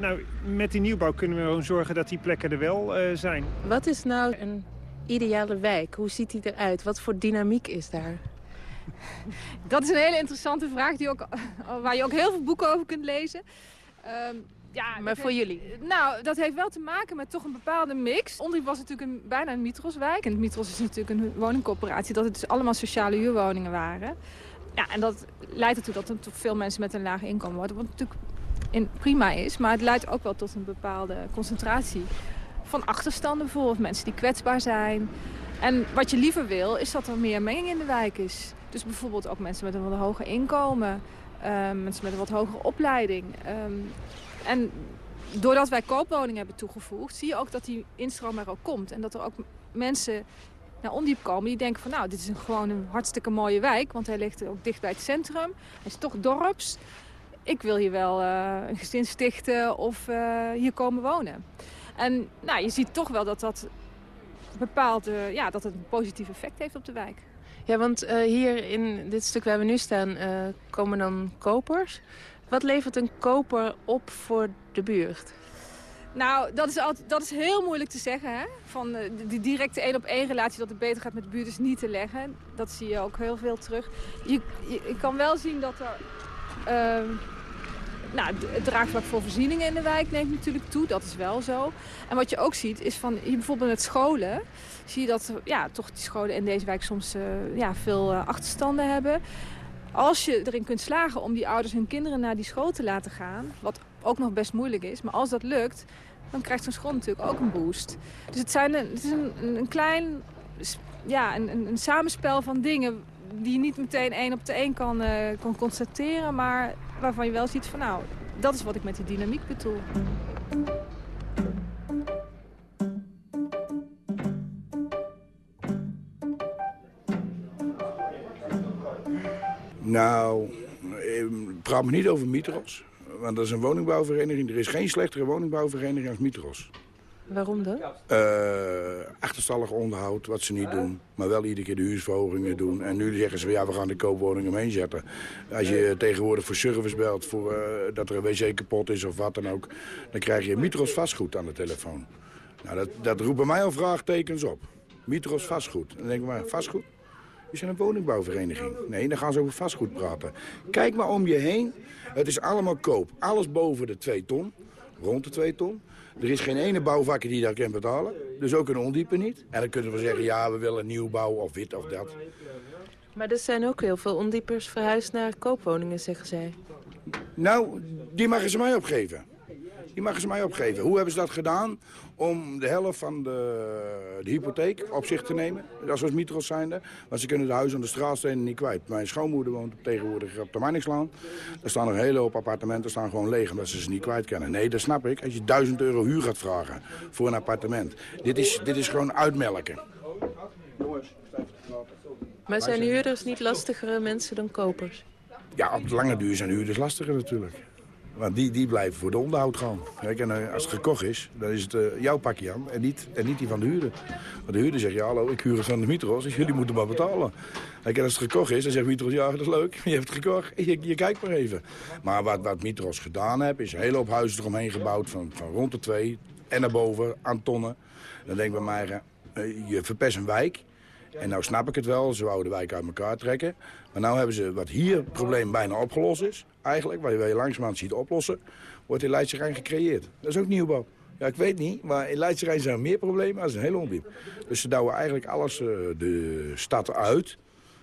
nou, met die nieuwbouw kunnen we gewoon zorgen dat die plekken er wel zijn. Wat is nou een ideale wijk? Hoe ziet die eruit? Wat voor dynamiek is daar? Dat is een hele interessante vraag die ook, waar je ook heel veel boeken over kunt lezen. Um, ja, maar voor jullie? Nou, dat heeft wel te maken met toch een bepaalde mix. Ondriep was natuurlijk een, bijna een Mitroswijk. En Mitros is natuurlijk een woningcoöperatie. Dat het dus allemaal sociale huurwoningen waren. Ja, en dat leidt ertoe dat er veel mensen met een laag inkomen worden. Wat natuurlijk in, prima is. Maar het leidt ook wel tot een bepaalde concentratie van achterstanden voor. mensen die kwetsbaar zijn. En wat je liever wil, is dat er meer menging in de wijk is. Dus bijvoorbeeld ook mensen met een wat hoger inkomen. Uh, mensen met een wat hogere opleiding. Um, en doordat wij koopwoningen hebben toegevoegd... zie je ook dat die instroom er ook komt. En dat er ook mensen naar Ondiep komen die denken van... nou, dit is een, gewoon een hartstikke mooie wijk... want hij ligt ook dicht bij het centrum. Hij is toch dorps. Ik wil hier wel uh, een gezin stichten of uh, hier komen wonen. En nou, je ziet toch wel dat dat bepaald, uh, ja, dat het een positief effect heeft op de wijk. Ja, want hier in dit stuk waar we nu staan komen dan kopers... Wat levert een koper op voor de buurt? Nou, dat is, altijd, dat is heel moeilijk te zeggen. Hè? Van uh, die directe één op één relatie dat het beter gaat met de buurt is niet te leggen. Dat zie je ook heel veel terug. Je, je, kan wel zien dat er... Nou, het draagvlak voor voorzieningen in de wijk neemt natuurlijk toe. Dat is wel zo. En wat je ook ziet is van, hier bijvoorbeeld met scholen... zie je dat ja, toch die scholen in deze wijk soms uh, ja, veel uh, achterstanden hebben. Als je erin kunt slagen om die ouders hun kinderen naar die school te laten gaan... wat ook nog best moeilijk is, maar als dat lukt... dan krijgt zo'n school natuurlijk ook een boost. Dus het, zijn een, het is een, een klein ja, een, een, samenspel van dingen... die je niet meteen één op de één kan, uh, kan constateren... maar waarvan je wel ziet van nou, dat is wat ik met die dynamiek bedoel. Nou, praat me niet over Mitros. Want dat is een woningbouwvereniging. Er is geen slechtere woningbouwvereniging als Mitros. Waarom dan? Uh, achterstallig onderhoud, wat ze niet doen. Maar wel iedere keer de huursverhogingen doen. En nu zeggen ze, ja, we gaan de koopwoningen omheen zetten. Als je tegenwoordig voor service belt, voor, uh, dat er een wc kapot is of wat dan ook... dan krijg je Mitros vastgoed aan de telefoon. Nou, dat, dat roept bij mij al vraagtekens op. Mitros vastgoed. Dan denk ik maar, vastgoed? We zijn een woningbouwvereniging. Nee, dan gaan ze over vastgoed praten. Kijk maar om je heen. Het is allemaal koop. Alles boven de 2 ton. Rond de 2 ton. Er is geen ene bouwvakker die dat kan betalen. Dus ook een ondiepe niet. En dan kunnen we zeggen, ja, we willen nieuwbouw of wit of dat. Maar er zijn ook heel veel ondiepers verhuisd naar koopwoningen, zeggen zij. Nou, die mogen ze mij opgeven. Die mogen ze mij opgeven. Hoe hebben ze dat gedaan? Om de helft van de, de hypotheek op zich te nemen. Dat is als Mitros zijnde. Want ze kunnen de huizen aan de straatstenen niet kwijt. Mijn schoonmoeder woont tegenwoordig op de Manningslaan. Er staan een hele hoop appartementen staan gewoon leeg omdat ze ze niet kwijt kunnen. Nee, dat snap ik. Als je 1000 euro huur gaat vragen voor een appartement. Dit is, dit is gewoon uitmelken. Maar zijn huurders niet lastigere mensen dan kopers? Ja, op de lange duur zijn huurders lastiger natuurlijk. Want die, die blijven voor de onderhoud gaan. Kijk, en eh, als het gekocht is, dan is het eh, jouw pakje aan en niet, en niet die van de huurder. Want de huurder zegt, ja hallo, ik huur het van de Mitros, dus jullie moeten maar betalen. Kijk, en als het gekocht is, dan zegt Mitros, ja dat is leuk, je hebt het gekocht, je, kijkt maar even. Maar wat, wat Mitros gedaan heeft, is een hele hoop huizen eromheen gebouwd, van, van rond de twee en naar boven, aan tonnen. Dan denk ik bij mij, je verpest een wijk. En nou snap ik het wel, ze wouden de wijk uit elkaar trekken. Maar nou hebben ze, wat hier het probleem bijna opgelost is, eigenlijk, waar je, langzamerhand ziet oplossen, wordt in Leidse Rijn gecreëerd. Dat is ook nieuwbouw. Ja, ik weet niet, maar in Leidse Rijn zijn er meer problemen als een hele ondiep. Dus ze douwen eigenlijk alles uh, de stad uit.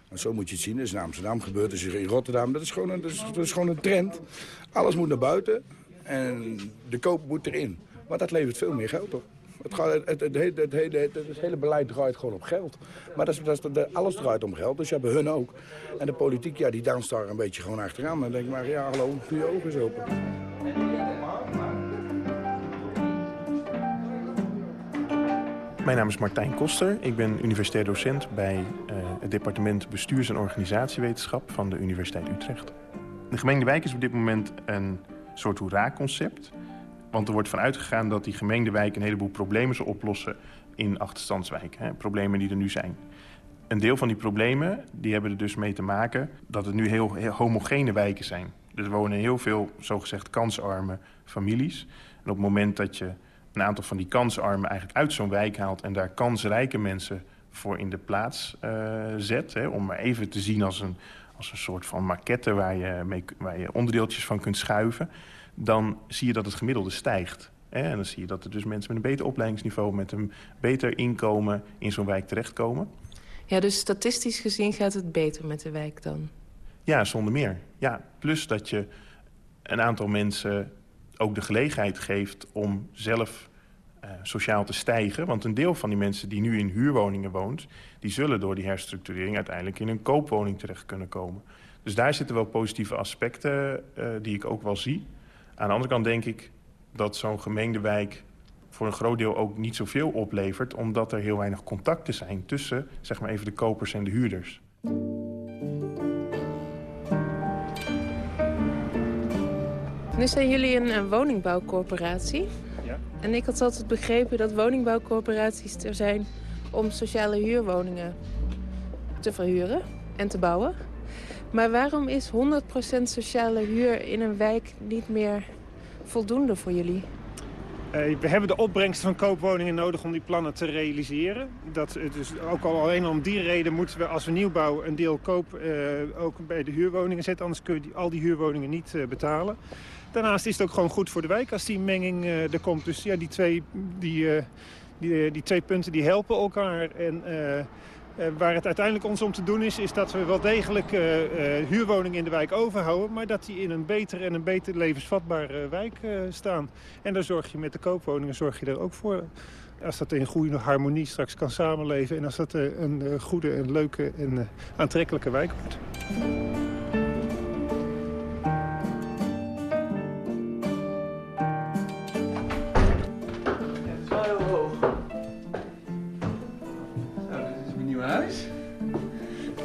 En zo moet je het zien. Dat is in Amsterdam gebeurd, dat is in Rotterdam. Dat is, gewoon een, dat, is, dat is gewoon een trend. Alles moet naar buiten en de koop moet erin. Maar dat levert veel meer geld op. Het, het, het, het, het, hele, hele beleid draait gewoon op geld. Maar dat is, dat alles draait om geld, dus ja, bij hun ook. En de politiek, ja, die danst daar een beetje gewoon achteraan. Dan denk maar, ja, hallo, doe je ogen open. Mijn naam is Martijn Koster. Ik ben universitair docent bij uh, het departement Bestuurs- en Organisatiewetenschap van de Universiteit Utrecht. De gemengde wijk is op dit moment een soort hoera-concept. Want er wordt van uitgegaan dat die gemengde wijk een heleboel problemen zal oplossen in achterstandswijken. Problemen die er nu zijn. Een deel van die problemen die hebben er dus mee te maken dat het nu heel, homogene wijken zijn. Er wonen heel veel zogezegd kansarme families. En op het moment dat je een aantal van die kansarmen eigenlijk uit zo'n wijk haalt... en daar kansrijke mensen voor in de plaats uh, zet... Hè, om maar even te zien als een, als een soort van maquette waar je, mee, waar je onderdeeltjes van kunt schuiven dan zie je dat het gemiddelde stijgt. En dan zie je dat er dus mensen met een beter opleidingsniveau... met een beter inkomen in zo'n wijk terechtkomen. Ja, dus statistisch gezien gaat het beter met de wijk dan? Ja, zonder meer. Ja, plus dat je een aantal mensen ook de gelegenheid geeft om zelf uh, sociaal te stijgen. Want een deel van die mensen die nu in huurwoningen woont... die zullen door die herstructurering uiteindelijk in een koopwoning terecht kunnen komen. Dus daar zitten wel positieve aspecten uh, die ik ook wel zie... Aan de andere kant denk ik dat zo'n gemengde wijk voor een groot deel ook niet zoveel oplevert... omdat er heel weinig contacten zijn tussen zeg maar even de kopers en de huurders. Nu zijn jullie een, een woningbouwcorporatie. Ja. En ik had altijd begrepen dat woningbouwcorporaties er zijn... om sociale huurwoningen te verhuren en te bouwen. Maar waarom is 100% sociale huur in een wijk niet meer voldoende voor jullie? Uh, we hebben de opbrengst van koopwoningen nodig om die plannen te realiseren. Dat, dus ook al alleen om die reden moeten we als we nieuw bouwen een deel koop uh, ook bij de huurwoningen zetten. Anders kun je al die huurwoningen niet betalen. Daarnaast is het ook gewoon goed voor de wijk als die menging er komt. Dus ja, die twee, die, die, die twee punten die helpen elkaar. En uh, waar het uiteindelijk ons om te doen is, is dat we wel degelijk uh, uh, huurwoningen in de wijk overhouden... maar dat die in een betere en een beter levensvatbare wijk staan. En daar zorg je met de koopwoningen zorg je er ook voor. Als dat in goede harmonie straks kan samenleven... en als dat een goede en leuke en aantrekkelijke wijk wordt.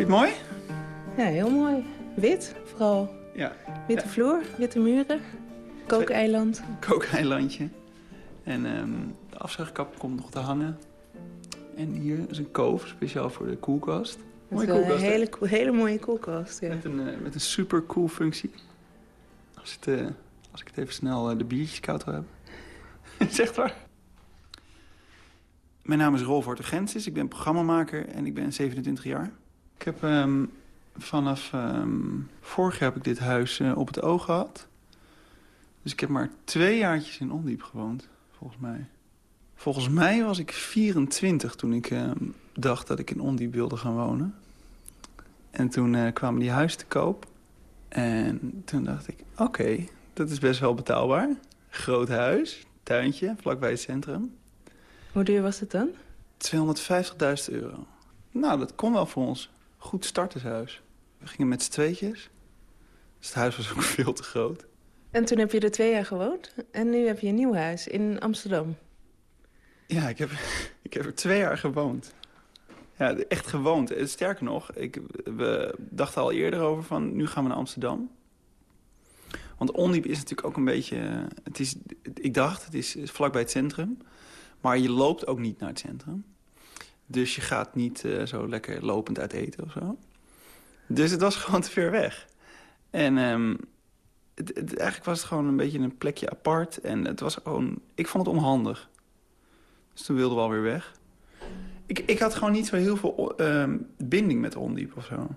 Het mooi? Ja, heel mooi. Wit, vooral. Ja. Witte ja. vloer, witte muren. Kookeiland. Kookeilandje. En um, de afzuigkap komt nog te hangen. En hier is een koof, speciaal voor de koelkast. Mooie koelkast, Een hele, hele mooie koelkast, ja. Met een, uh, met een super cool functie. Als, het, uh, als ik het even snel uh, de biertjes koud wil hebben. Zegt waar. Mijn naam is Rolf Hortegensis, ik ben programmamaker en ik ben 27 jaar. Ik heb um, vanaf um, vorig jaar heb ik dit huis uh, op het oog gehad. Dus ik heb maar twee jaartjes in Ondiep gewoond, volgens mij. Volgens mij was ik 24 toen ik uh, dacht dat ik in Ondiep wilde gaan wonen. En toen uh, kwamen die huizen te koop. En toen dacht ik, oké, okay, dat is best wel betaalbaar. Groot huis, tuintje, vlakbij het centrum. Hoe duur was het dan? 250.000 euro. Nou, dat kon wel voor ons. Goed startershuis. We gingen met z'n tweetjes. Dus het huis was ook veel te groot. En toen heb je er twee jaar gewoond. En nu heb je een nieuw huis in Amsterdam. Ja, ik heb, ik heb er twee jaar gewoond. Ja, echt gewoond. Sterker nog, ik, we dachten al eerder over van... nu gaan we naar Amsterdam. Want Ondiep is natuurlijk ook een beetje... Het is, ik dacht, het is vlakbij het centrum. Maar je loopt ook niet naar het centrum. Dus je gaat niet uh, zo lekker lopend uit eten of zo. Dus het was gewoon te ver weg. En um, het, eigenlijk was het gewoon een beetje een plekje apart. En het was gewoon... Ik vond het onhandig. Dus toen wilden we alweer weg. Ik, ik had gewoon niet zo heel veel uh, binding met Ondiep of zo.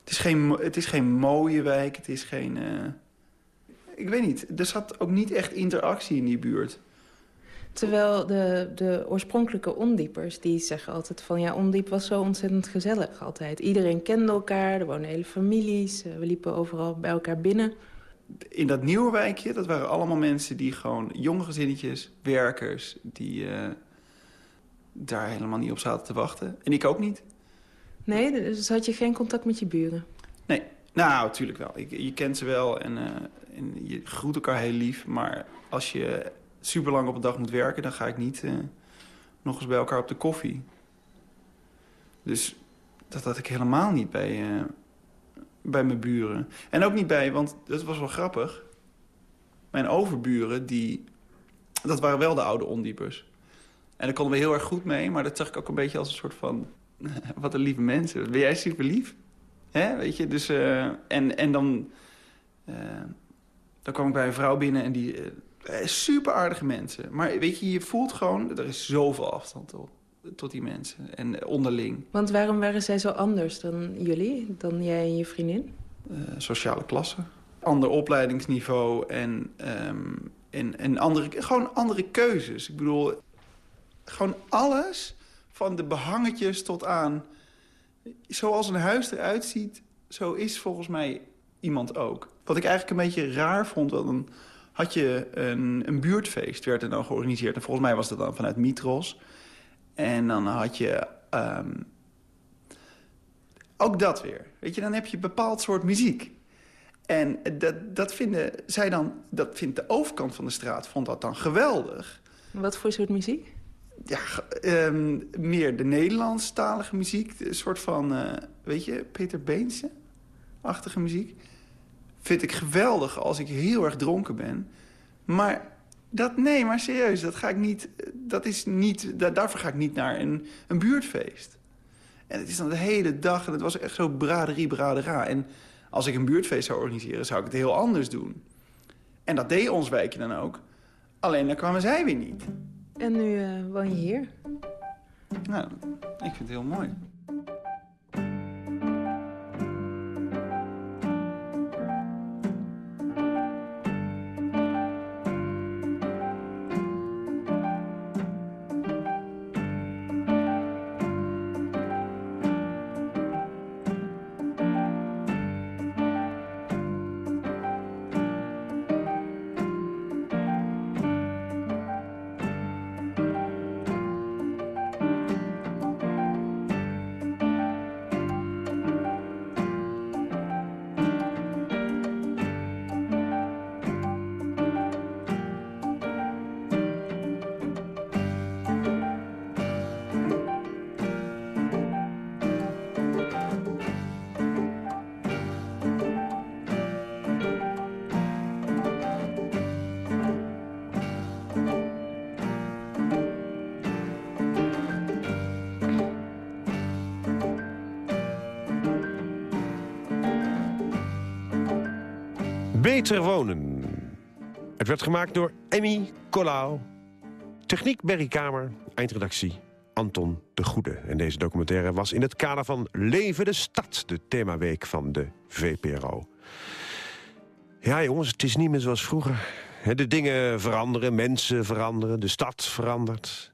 Het is, geen, het is geen mooie wijk, het is geen... Uh... Ik weet niet, er zat ook niet echt interactie in die buurt. Terwijl de, de oorspronkelijke ondiepers, die zeggen altijd van... ja, ondiep was zo ontzettend gezellig altijd. Iedereen kende elkaar, er woonden hele families. We liepen overal bij elkaar binnen. In dat nieuwe wijkje, dat waren allemaal mensen die gewoon... jonge gezinnetjes, werkers, die uh, daar helemaal niet op zaten te wachten. En ik ook niet. Nee, dus had je geen contact met je buren? Nee, nou, natuurlijk wel. Je, je kent ze wel en, uh, en je groet elkaar heel lief. Maar als je super lang op een dag moet werken... dan ga ik niet uh, nog eens bij elkaar op de koffie. Dus dat had ik helemaal niet bij, uh, bij mijn buren. En ook niet bij, want dat was wel grappig. Mijn overburen, die, dat waren wel de oude ondiepers. En daar konden we heel erg goed mee. Maar dat zag ik ook een beetje als een soort van... wat een lieve mensen. Ben jij super lief? Hè? Weet je, dus... Uh, en, en dan... dan kwam ik bij een vrouw binnen en die eh, super aardige mensen. Maar weet je, je voelt gewoon, er is zoveel afstand tot, tot die mensen. En onderling. Want waarom waren zij zo anders dan jullie, dan jij en je vriendin? Uh, sociale klasse. Ander opleidingsniveau en, um, en, en andere, gewoon andere keuzes. Ik bedoel, gewoon alles van de behangetjes tot aan... Zoals een huis eruit ziet, zo is volgens mij iemand ook. Wat ik eigenlijk een beetje raar vond, wel een had je een, een buurtfeest, werd er dan georganiseerd. En volgens mij was dat dan vanuit Mitros. En dan had je... Um, ook dat weer. Weet je, dan heb je een bepaald soort muziek. En dat, dat vinden zij dan... Dat vindt de overkant van de straat vond dat dan geweldig. Wat voor soort muziek? Ja, um, meer de Nederlandstalige muziek. Een soort van, uh, weet je, Peter Beense-achtige muziek vind ik geweldig als ik heel erg dronken ben. Maar dat, nee, maar serieus, dat ga ik niet, dat is niet, dat, daarvoor ga ik niet naar een, een buurtfeest. En het is dan de hele dag en het was echt zo braderie, bradera. En als ik een buurtfeest zou organiseren, zou ik het heel anders doen. En dat deed ons wijkje dan ook. Alleen dan kwamen zij weer niet. En nu uh, woon je hier? Nou, ik vind het heel mooi. Beter wonen. Het werd gemaakt door Emmy Colau. Techniek Berry Kamer. Eindredactie Anton de Goede. En deze documentaire was in het kader van Leven de Stad. De themaweek van de VPRO. Ja jongens, het is niet meer zoals vroeger. De dingen veranderen, mensen veranderen, de stad verandert.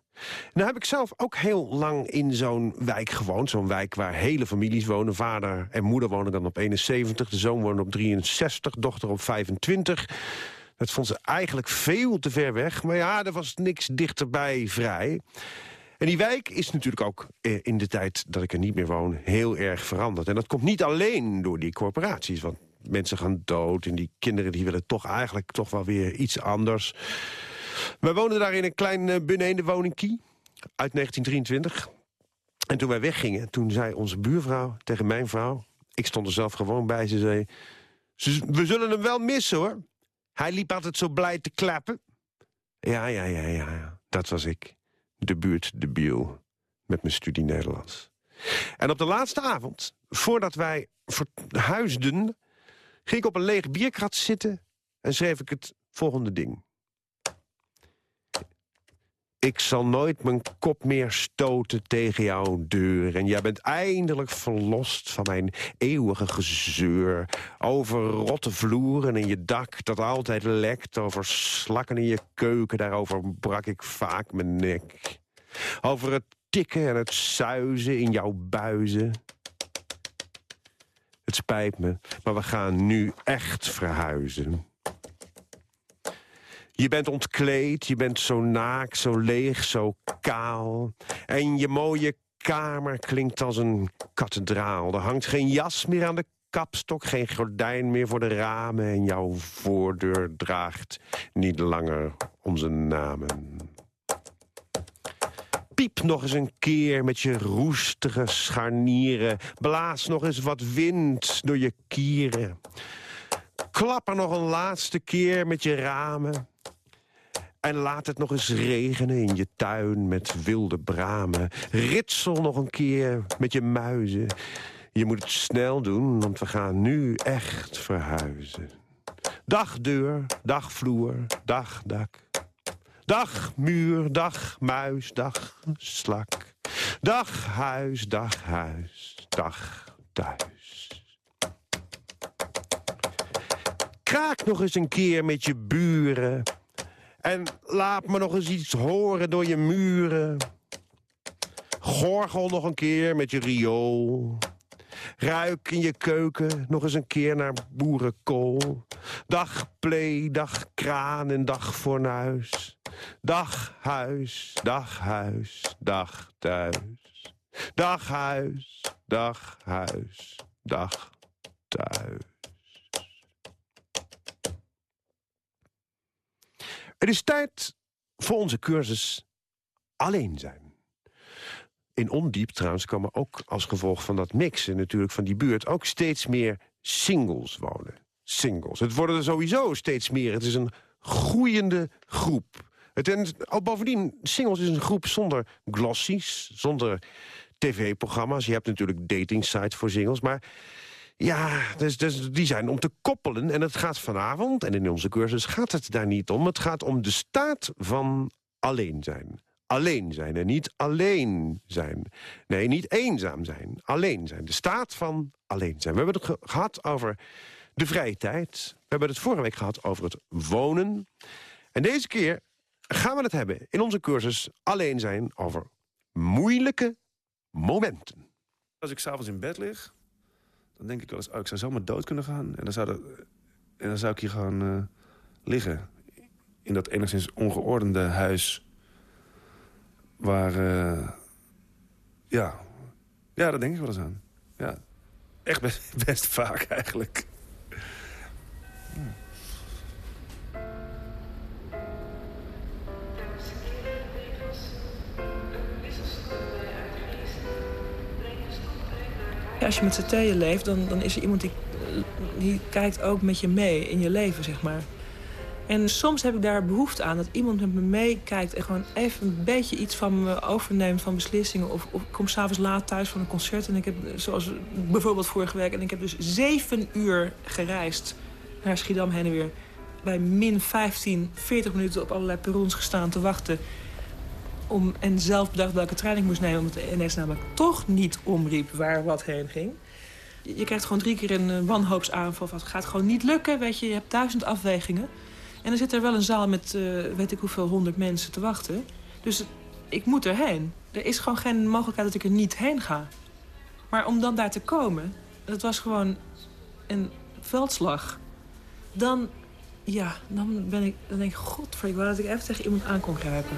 Nou heb ik zelf ook heel lang in zo'n wijk gewoond. Zo'n wijk waar hele families wonen. Vader en moeder wonen dan op 71. De zoon woonde op 63, dochter op 25. Dat vond ze eigenlijk veel te ver weg. Maar ja, er was niks dichterbij vrij. En die wijk is natuurlijk ook eh, in de tijd dat ik er niet meer woon... heel erg veranderd. En dat komt niet alleen door die corporaties. Want mensen gaan dood en die kinderen die willen toch eigenlijk toch wel weer iets anders... Wij woonden daar in een klein uh, uit 1923. En toen wij weggingen, toen zei onze buurvrouw tegen mijn vrouw... ik stond er zelf gewoon bij, ze zei... we zullen hem wel missen, hoor. Hij liep altijd zo blij te klappen. Ja, ja, ja, ja, ja. Dat was ik. De buurt de Biel. Met mijn studie Nederlands. En op de laatste avond, voordat wij verhuisden... ging ik op een leeg bierkrat zitten en schreef ik het volgende ding. Ik zal nooit mijn kop meer stoten tegen jouw deur. En jij bent eindelijk verlost van mijn eeuwige gezeur. Over rotte vloeren in je dak dat altijd lekt. Over slakken in je keuken, daarover brak ik vaak mijn nek. Over het tikken en het zuizen in jouw buizen. Het spijt me, maar we gaan nu echt verhuizen. Je bent ontkleed, je bent zo naak, zo leeg, zo kaal. En je mooie kamer klinkt als een kathedraal. Er hangt geen jas meer aan de kapstok, geen gordijn meer voor de ramen... en jouw voordeur draagt niet langer onze namen. Piep nog eens een keer met je roestige scharnieren. Blaas nog eens wat wind door je kieren. Klap er nog een laatste keer met je ramen. En laat het nog eens regenen in je tuin met wilde bramen. Ritsel nog een keer met je muizen. Je moet het snel doen, want we gaan nu echt verhuizen. Dag deur, dag vloer, dag dak. Dag muur, dag muis, dag slak. Dag huis, dag huis, dag thuis. Kraak nog eens een keer met je buren. En laat me nog eens iets horen door je muren. Gorgel nog een keer met je riool. Ruik in je keuken nog eens een keer naar boerenkool. Dag plee, dag kraan en dag fornuis. Dag huis, dag huis, dag thuis. Dag huis, dag huis, dag thuis. Het is tijd voor onze cursus Alleen zijn. In Ondiep trouwens komen ook als gevolg van dat mixen natuurlijk van die buurt... ook steeds meer singles wonen. Singles. Het worden er sowieso steeds meer. Het is een groeiende groep. Het, en, bovendien, singles is een groep zonder glossies, zonder tv-programma's. Je hebt natuurlijk dating sites voor singles, maar... Ja, dus, dus, die zijn om te koppelen. En het gaat vanavond, en in onze cursus gaat het daar niet om. Het gaat om de staat van alleen zijn. Alleen zijn en niet alleen zijn. Nee, niet eenzaam zijn. Alleen zijn. De staat van alleen zijn. We hebben het gehad over de vrije tijd. We hebben het vorige week gehad over het wonen. En deze keer gaan we het hebben in onze cursus Alleen zijn over moeilijke momenten. Als ik s'avonds in bed lig, dan denk ik wel eens... Oh, ik zou zomaar dood kunnen gaan. En dan zou, dat, en dan zou ik hier gewoon uh, liggen. In dat enigszins ongeordende huis... Waar... Uh, ja. ja, daar denk ik wel eens aan. Ja. Echt best, best vaak eigenlijk. Als je met z'n tweeën leeft, dan, dan is er iemand die, die kijkt ook met je mee in je leven, zeg maar. En soms heb ik daar behoefte aan dat iemand met me meekijkt... en gewoon even een beetje iets van me overneemt van beslissingen. Of, of ik kom s'avonds laat thuis van een concert en ik heb, zoals bijvoorbeeld vorige week... en ik heb dus zeven uur gereisd naar Schiedam heen en weer... bij min 15, 40 minuten op allerlei perrons gestaan te wachten... Om, en zelf bedacht welke trein ik moest nemen... omdat de NS namelijk toch niet omriep waar wat heen ging. Je krijgt gewoon drie keer een wanhoopsaanval. Van, het gaat gewoon niet lukken, weet je. Je hebt duizend afwegingen. En dan zit er wel een zaal met uh, weet ik hoeveel honderd mensen te wachten. Dus ik moet erheen. Er is gewoon geen mogelijkheid dat ik er niet heen ga. Maar om dan daar te komen, dat was gewoon een veldslag. Dan, ja, dan ben ik, dan denk ik, godver, dat ik even tegen iemand aan kon grijpen.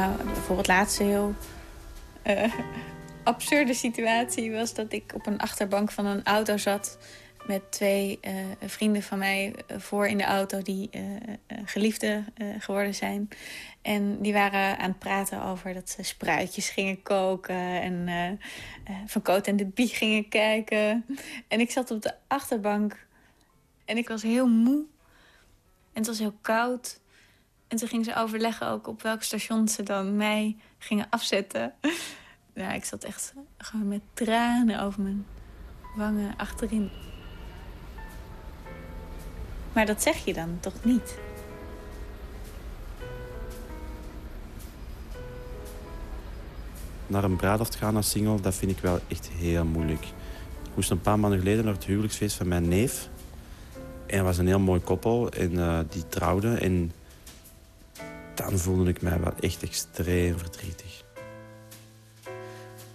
Nou, bijvoorbeeld laatste heel uh, absurde situatie was dat ik op een achterbank van een auto zat. met twee eh, vrienden van mij eh, voor in de auto die uh, geliefden geworden zijn. En die waren aan het praten over dat ze spruitjes gingen koken en van Coat en de Bie gingen kijken. En ik zat op de achterbank en ik was heel moe. En het was heel koud. En toen gingen ze overleggen ook op welk station ze dan mij gingen afzetten. Ja, ik zat echt gewoon met tranen over mijn wangen achterin. Maar dat zeg je dan toch niet? Naar een bruiloft gaan als single, dat vind ik wel echt heel moeilijk. Ik moest een paar maanden geleden naar het huwelijksfeest van mijn neef. En dat was een heel mooi koppel en uh, die trouwden. En dan voelde ik mij wel echt extreem verdrietig.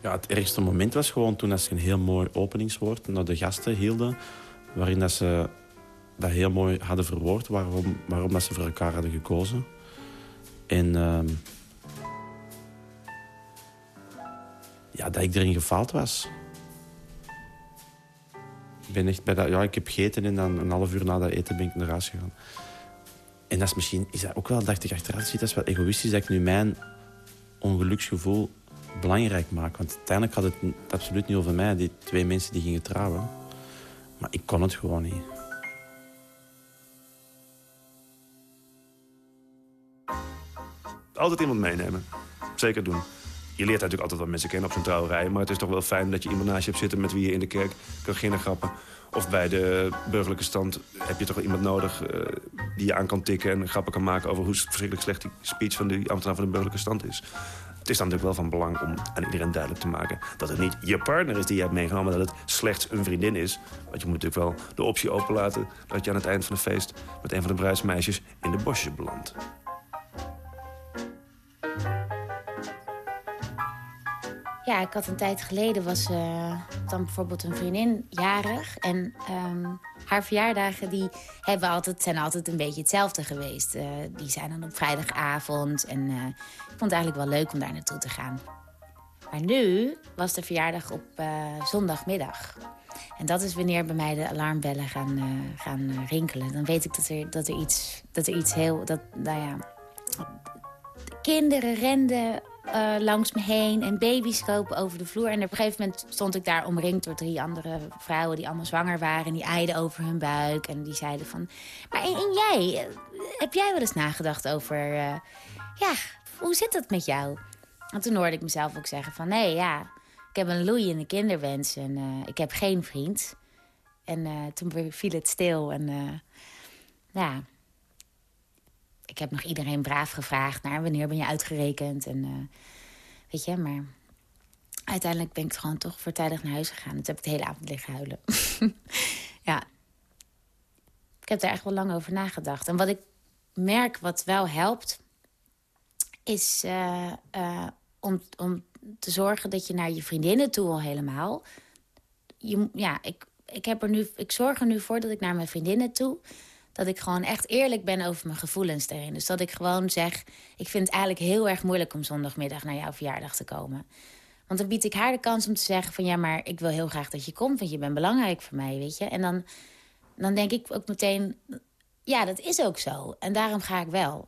Ja, het ergste moment was gewoon toen ze een heel mooi openingswoord naar de gasten hielden. Waarin dat ze dat heel mooi hadden verwoord waarom, waarom dat ze voor elkaar hadden gekozen. En uh, ja, dat ik erin gefaald was. Ik ben echt bij dat, ja, ik heb gegeten en dan een half uur na dat eten ben ik naar huis gegaan. En dat is misschien, is dat ook wel, dacht ik achteraf, dat is wel egoïstisch dat ik nu mijn ongeluksgevoel belangrijk maak. Want uiteindelijk had het absoluut niet over mij, die twee mensen die gingen trouwen. Maar ik kon het gewoon niet. Altijd iemand meenemen. Zeker doen. Je leert natuurlijk altijd wat mensen kennen op zo'n trouwerij... maar het is toch wel fijn dat je iemand naast je hebt zitten... met wie je in de kerk kan beginnen grappen. Of bij de burgerlijke stand heb je toch wel iemand nodig... Uh, die je aan kan tikken en grappen kan maken... over hoe verschrikkelijk slecht die speech van de ambtenaar van de burgerlijke stand is. Het is dan natuurlijk wel van belang om aan iedereen duidelijk te maken... dat het niet je partner is die je hebt meegenomen... dat het slechts een vriendin is. Want je moet natuurlijk wel de optie openlaten... dat je aan het eind van het feest met een van de bruidsmeisjes in de bosjes belandt. Ja, ik had een tijd geleden was uh, dan bijvoorbeeld een vriendin jarig. En um, haar verjaardagen die hebben altijd, zijn altijd een beetje hetzelfde geweest. Uh, die zijn dan op vrijdagavond. En uh, ik vond het eigenlijk wel leuk om daar naartoe te gaan. Maar nu was de verjaardag op zondagmiddag. En dat is wanneer bij mij de alarmbellen gaan, gaan rinkelen. Dan weet ik dat er, dat er, iets, dat er iets heel... Dat, nou ja, kinderen renden uh, langs me heen en baby's kopen over de vloer. En op een gegeven moment stond ik daar omringd door drie andere vrouwen... die allemaal zwanger waren en die eiden over hun buik. En die zeiden van... Maar en, jij, eh, heb jij wel eens nagedacht over... Uh, ja, hoe zit het met jou? En toen hoorde ik mezelf ook zeggen van... nee, ja, ik heb een loeiende kinderwens en uh, ik heb geen vriend. En toen viel het stil en... ja, ik heb nog iedereen braaf gevraagd naar wanneer ben je uitgerekend. En, uh, weet je, maar uiteindelijk ben ik gewoon toch voortijdig naar huis gegaan. Toen heb ik de hele avond liggen huilen. ja. Ik heb daar echt wel lang over nagedacht. En wat ik merk wat wel helpt... is uh, uh, om, om te zorgen dat je naar je vriendinnen toe al helemaal... Je, ja, ik, ik, heb er nu, ik zorg er nu voor dat ik naar mijn vriendinnen toe dat ik gewoon echt eerlijk ben over mijn gevoelens erin. Dus dat ik gewoon zeg, ik vind het eigenlijk heel erg moeilijk om zondagmiddag naar jouw verjaardag te komen. Want dan bied ik haar de kans om te zeggen van ja, maar ik wil heel graag dat je komt, want je bent belangrijk voor mij, weet je. En dan, dan denk ik ook meteen, ja, dat is ook zo. En daarom ga ik wel.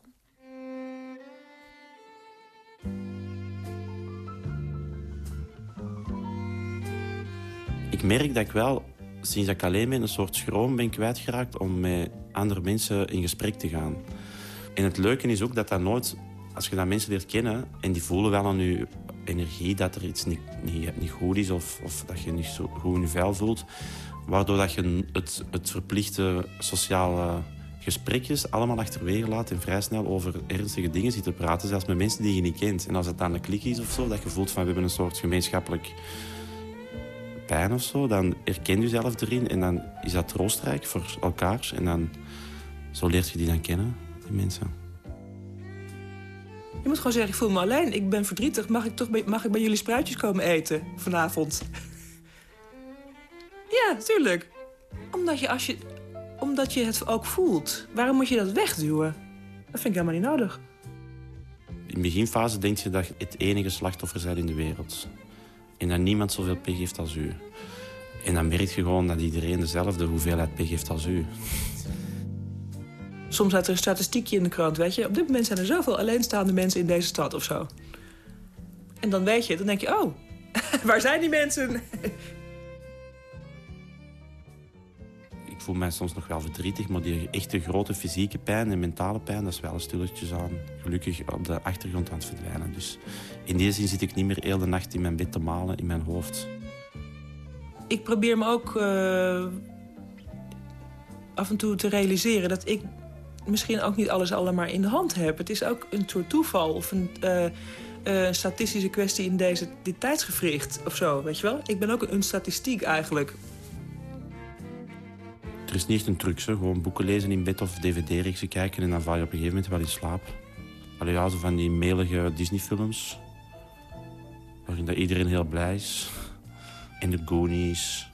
Ik merk dat ik wel sinds ik alleen ben een soort schroom ben kwijtgeraakt om met andere mensen in gesprek te gaan. En het leuke is ook dat dat nooit, als je dat mensen leert kennen en die voelen wel aan je energie dat er iets niet, niet, goed is of, of dat je niet zo goed in je vel voelt, waardoor dat je het, het verplichte sociale gesprekjes allemaal achterwege laat en vrij snel over ernstige dingen zit te praten, zelfs met mensen die je niet kent. En als het dan een klik is of zo, dat je voelt van we hebben een soort gemeenschappelijk pijn of zo, dan herken je jezelf erin en dan is dat troostrijk voor elkaar. En dan, zo leert je die dan kennen, die mensen. Je moet gewoon zeggen, ik voel me alleen, ik ben verdrietig. Mag ik, toch bij, mag ik bij jullie spruitjes komen eten vanavond? ja, tuurlijk. Omdat je, als je, omdat je het ook voelt. Waarom moet je dat wegduwen? Dat vind ik helemaal niet nodig. In de beginfase denk je dat je het enige slachtoffer bent in de wereld. En dat niemand zoveel pech heeft als u. En dan merk je gewoon dat iedereen dezelfde hoeveelheid pech heeft als u. Soms staat er een statistiekje in de krant, weet je. Op dit moment zijn er zoveel alleenstaande mensen in deze stad of zo. En dan weet je, dan denk je, oh, waar zijn die mensen? Voel mij soms nog wel verdrietig, maar die echte grote fysieke pijn en mentale pijn, dat is wel stilletjes aan gelukkig op de achtergrond aan het verdwijnen. Dus in die zin zit ik niet meer heel de nacht in mijn bed te malen in mijn hoofd. Ik probeer me ook uh, af en toe te realiseren dat ik misschien ook niet alles allemaal in de hand heb. Het is ook een soort toeval of een uh, uh, statistische kwestie in deze, dit tijdsgevricht of zo, weet je wel? Ik ben ook een statistiek eigenlijk. Is niet echt een truc, zo. gewoon boeken lezen in bed of dvd-reeksen kijken... en dan val je op een gegeven moment wel in slaap. Allee, ja, zo van die melige Disney-films... waarin dat iedereen heel blij is. En de Goonies...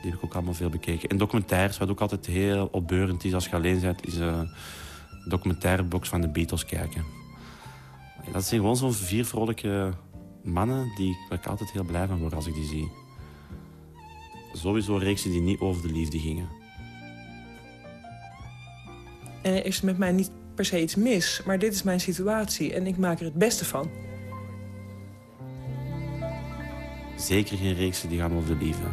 Die heb ik ook allemaal veel bekeken. En documentaires, wat ook altijd heel opbeurend is als je alleen bent... is een documentairebox van de Beatles kijken. Dat zijn gewoon zo'n vier vrolijke mannen... Die, waar ik altijd heel blij van word als ik die zie. Sowieso reeksen die niet over de liefde gingen. En er is met mij niet per se iets mis, maar dit is mijn situatie en ik maak er het beste van. Zeker geen reeksen die gaan over de liefde.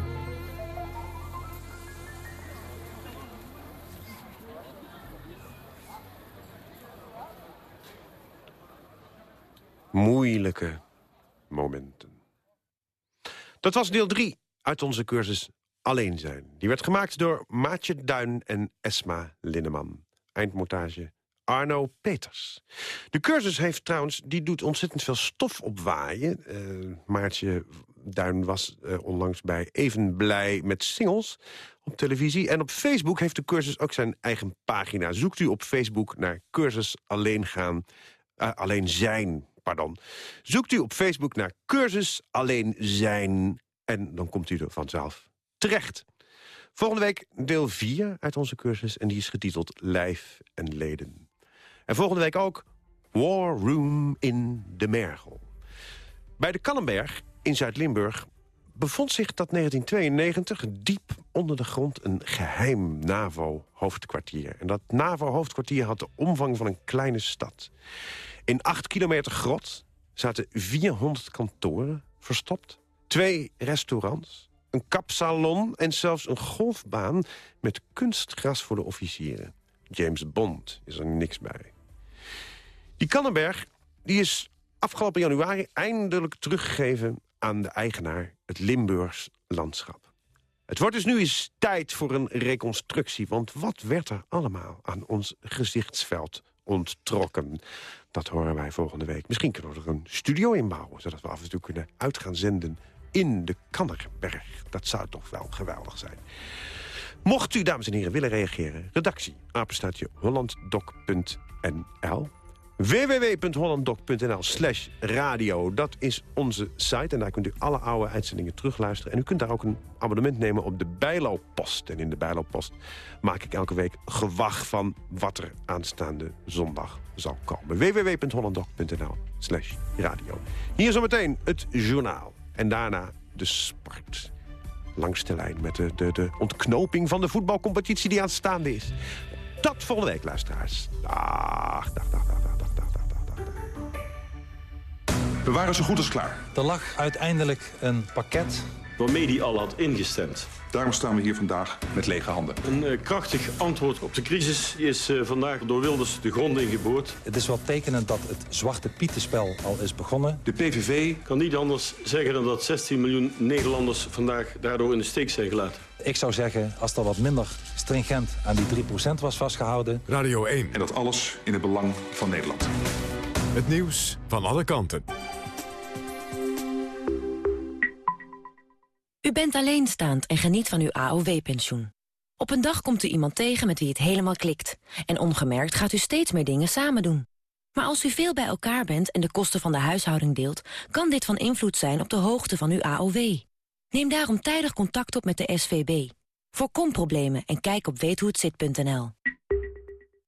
Moeilijke momenten. Dat was deel 3 uit onze cursus Alleen zijn. Die werd gemaakt door Maatje Duin en Esma Linneman. Eindmontage Arno Peters. De cursus heeft trouwens, die doet ontzettend veel stof opwaaien. Uh, Maartje Duin was uh, onlangs bij Even Blij met singles op televisie. En op Facebook heeft de cursus ook zijn eigen pagina. Zoekt u op Facebook naar cursus alleen gaan, uh, alleen zijn, pardon. Zoekt u op Facebook naar cursus alleen zijn en dan komt u er vanzelf terecht. Volgende week deel 4 uit onze cursus en die is getiteld Lijf en Leden. En volgende week ook War Room in de Mergel. Bij de Kannenberg in Zuid-Limburg bevond zich tot 1992 diep onder de grond een geheim NAVO-hoofdkwartier. En dat NAVO-hoofdkwartier had de omvang van een kleine stad. In 8 kilometer grot zaten 400 kantoren verstopt, twee restaurants, een kapsalon en zelfs een golfbaan met kunstgras voor de officieren. James Bond is er niks bij. Die Kannenberg die is afgelopen januari eindelijk teruggegeven aan de eigenaar, het Limburgs landschap. Het wordt dus nu eens tijd voor een reconstructie, want wat werd er allemaal aan ons gezichtsveld onttrokken? Dat horen wij volgende week. Misschien kunnen we er een studio inbouwen, zodat we af en toe kunnen uitgaan zenden in de Kannerberg. Dat zou toch wel geweldig zijn. Mocht u, dames en heren, willen reageren... redactie, apenstaatje hollanddoc.nl www.hollanddoc.nl slash radio. Dat is onze site en daar kunt u alle oude uitzendingen terugluisteren. En u kunt daar ook een abonnement nemen op de Bijlooppost. En in de Bijlooppost maak ik elke week gewag van wat er aanstaande zondag zal komen. www.hollanddoc.nl slash radio. Hier zometeen het journaal. En daarna de sport langs de lijn met de, de, de ontknoping van de voetbalcompetitie die aanstaande is. Tot volgende week, luisteraars. Dag, dag, dag, dag. dag. We waren zo goed als klaar. Er lag uiteindelijk een pakket waarmee hij al had ingestemd. Daarom staan we hier vandaag met lege handen. Een uh, krachtig antwoord op de crisis is uh, vandaag door Wilders de grond ingeboord. Het is wel tekenend dat het zwarte pietenspel al is begonnen. De PVV kan niet anders zeggen dan dat 16 miljoen Nederlanders vandaag daardoor in de steek zijn gelaten. Ik zou zeggen, als er wat minder stringent aan die 3% was vastgehouden... Radio 1. En dat alles in het belang van Nederland. Het nieuws van alle kanten. U bent alleenstaand en geniet van uw AOW-pensioen. Op een dag komt u iemand tegen met wie het helemaal klikt. En ongemerkt gaat u steeds meer dingen samen doen. Maar als u veel bij elkaar bent en de kosten van de huishouding deelt... kan dit van invloed zijn op de hoogte van uw AOW. Neem daarom tijdig contact op met de SVB. Voorkom problemen en kijk op weethohetzit.nl.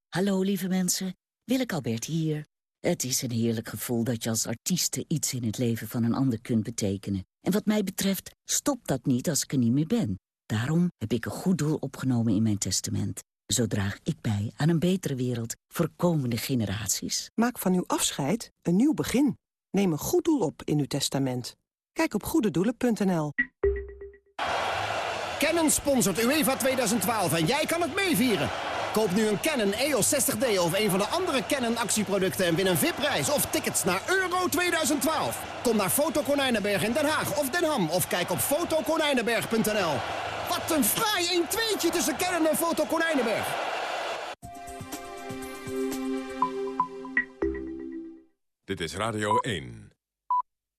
Hallo lieve mensen, Willeke Albert hier. Het is een heerlijk gevoel dat je als artieste iets in het leven van een ander kunt betekenen. En wat mij betreft stopt dat niet als ik er niet meer ben. Daarom heb ik een goed doel opgenomen in mijn testament. Zo draag ik bij aan een betere wereld voor komende generaties. Maak van uw afscheid een nieuw begin. Neem een goed doel op in uw testament. Kijk op goededoelen.nl. Canon sponsort UEFA 2012 en jij kan het meevieren. Koop nu een Canon EOS 60D of een van de andere Canon actieproducten... en win een VIP-reis of tickets naar Euro 2012. Kom naar Foto Konijnenberg in Den Haag of Den Ham... of kijk op fotokonijnenberg.nl. Wat een fraai 1-2'tje tussen Canon en Foto Konijnenberg. Dit is Radio 1.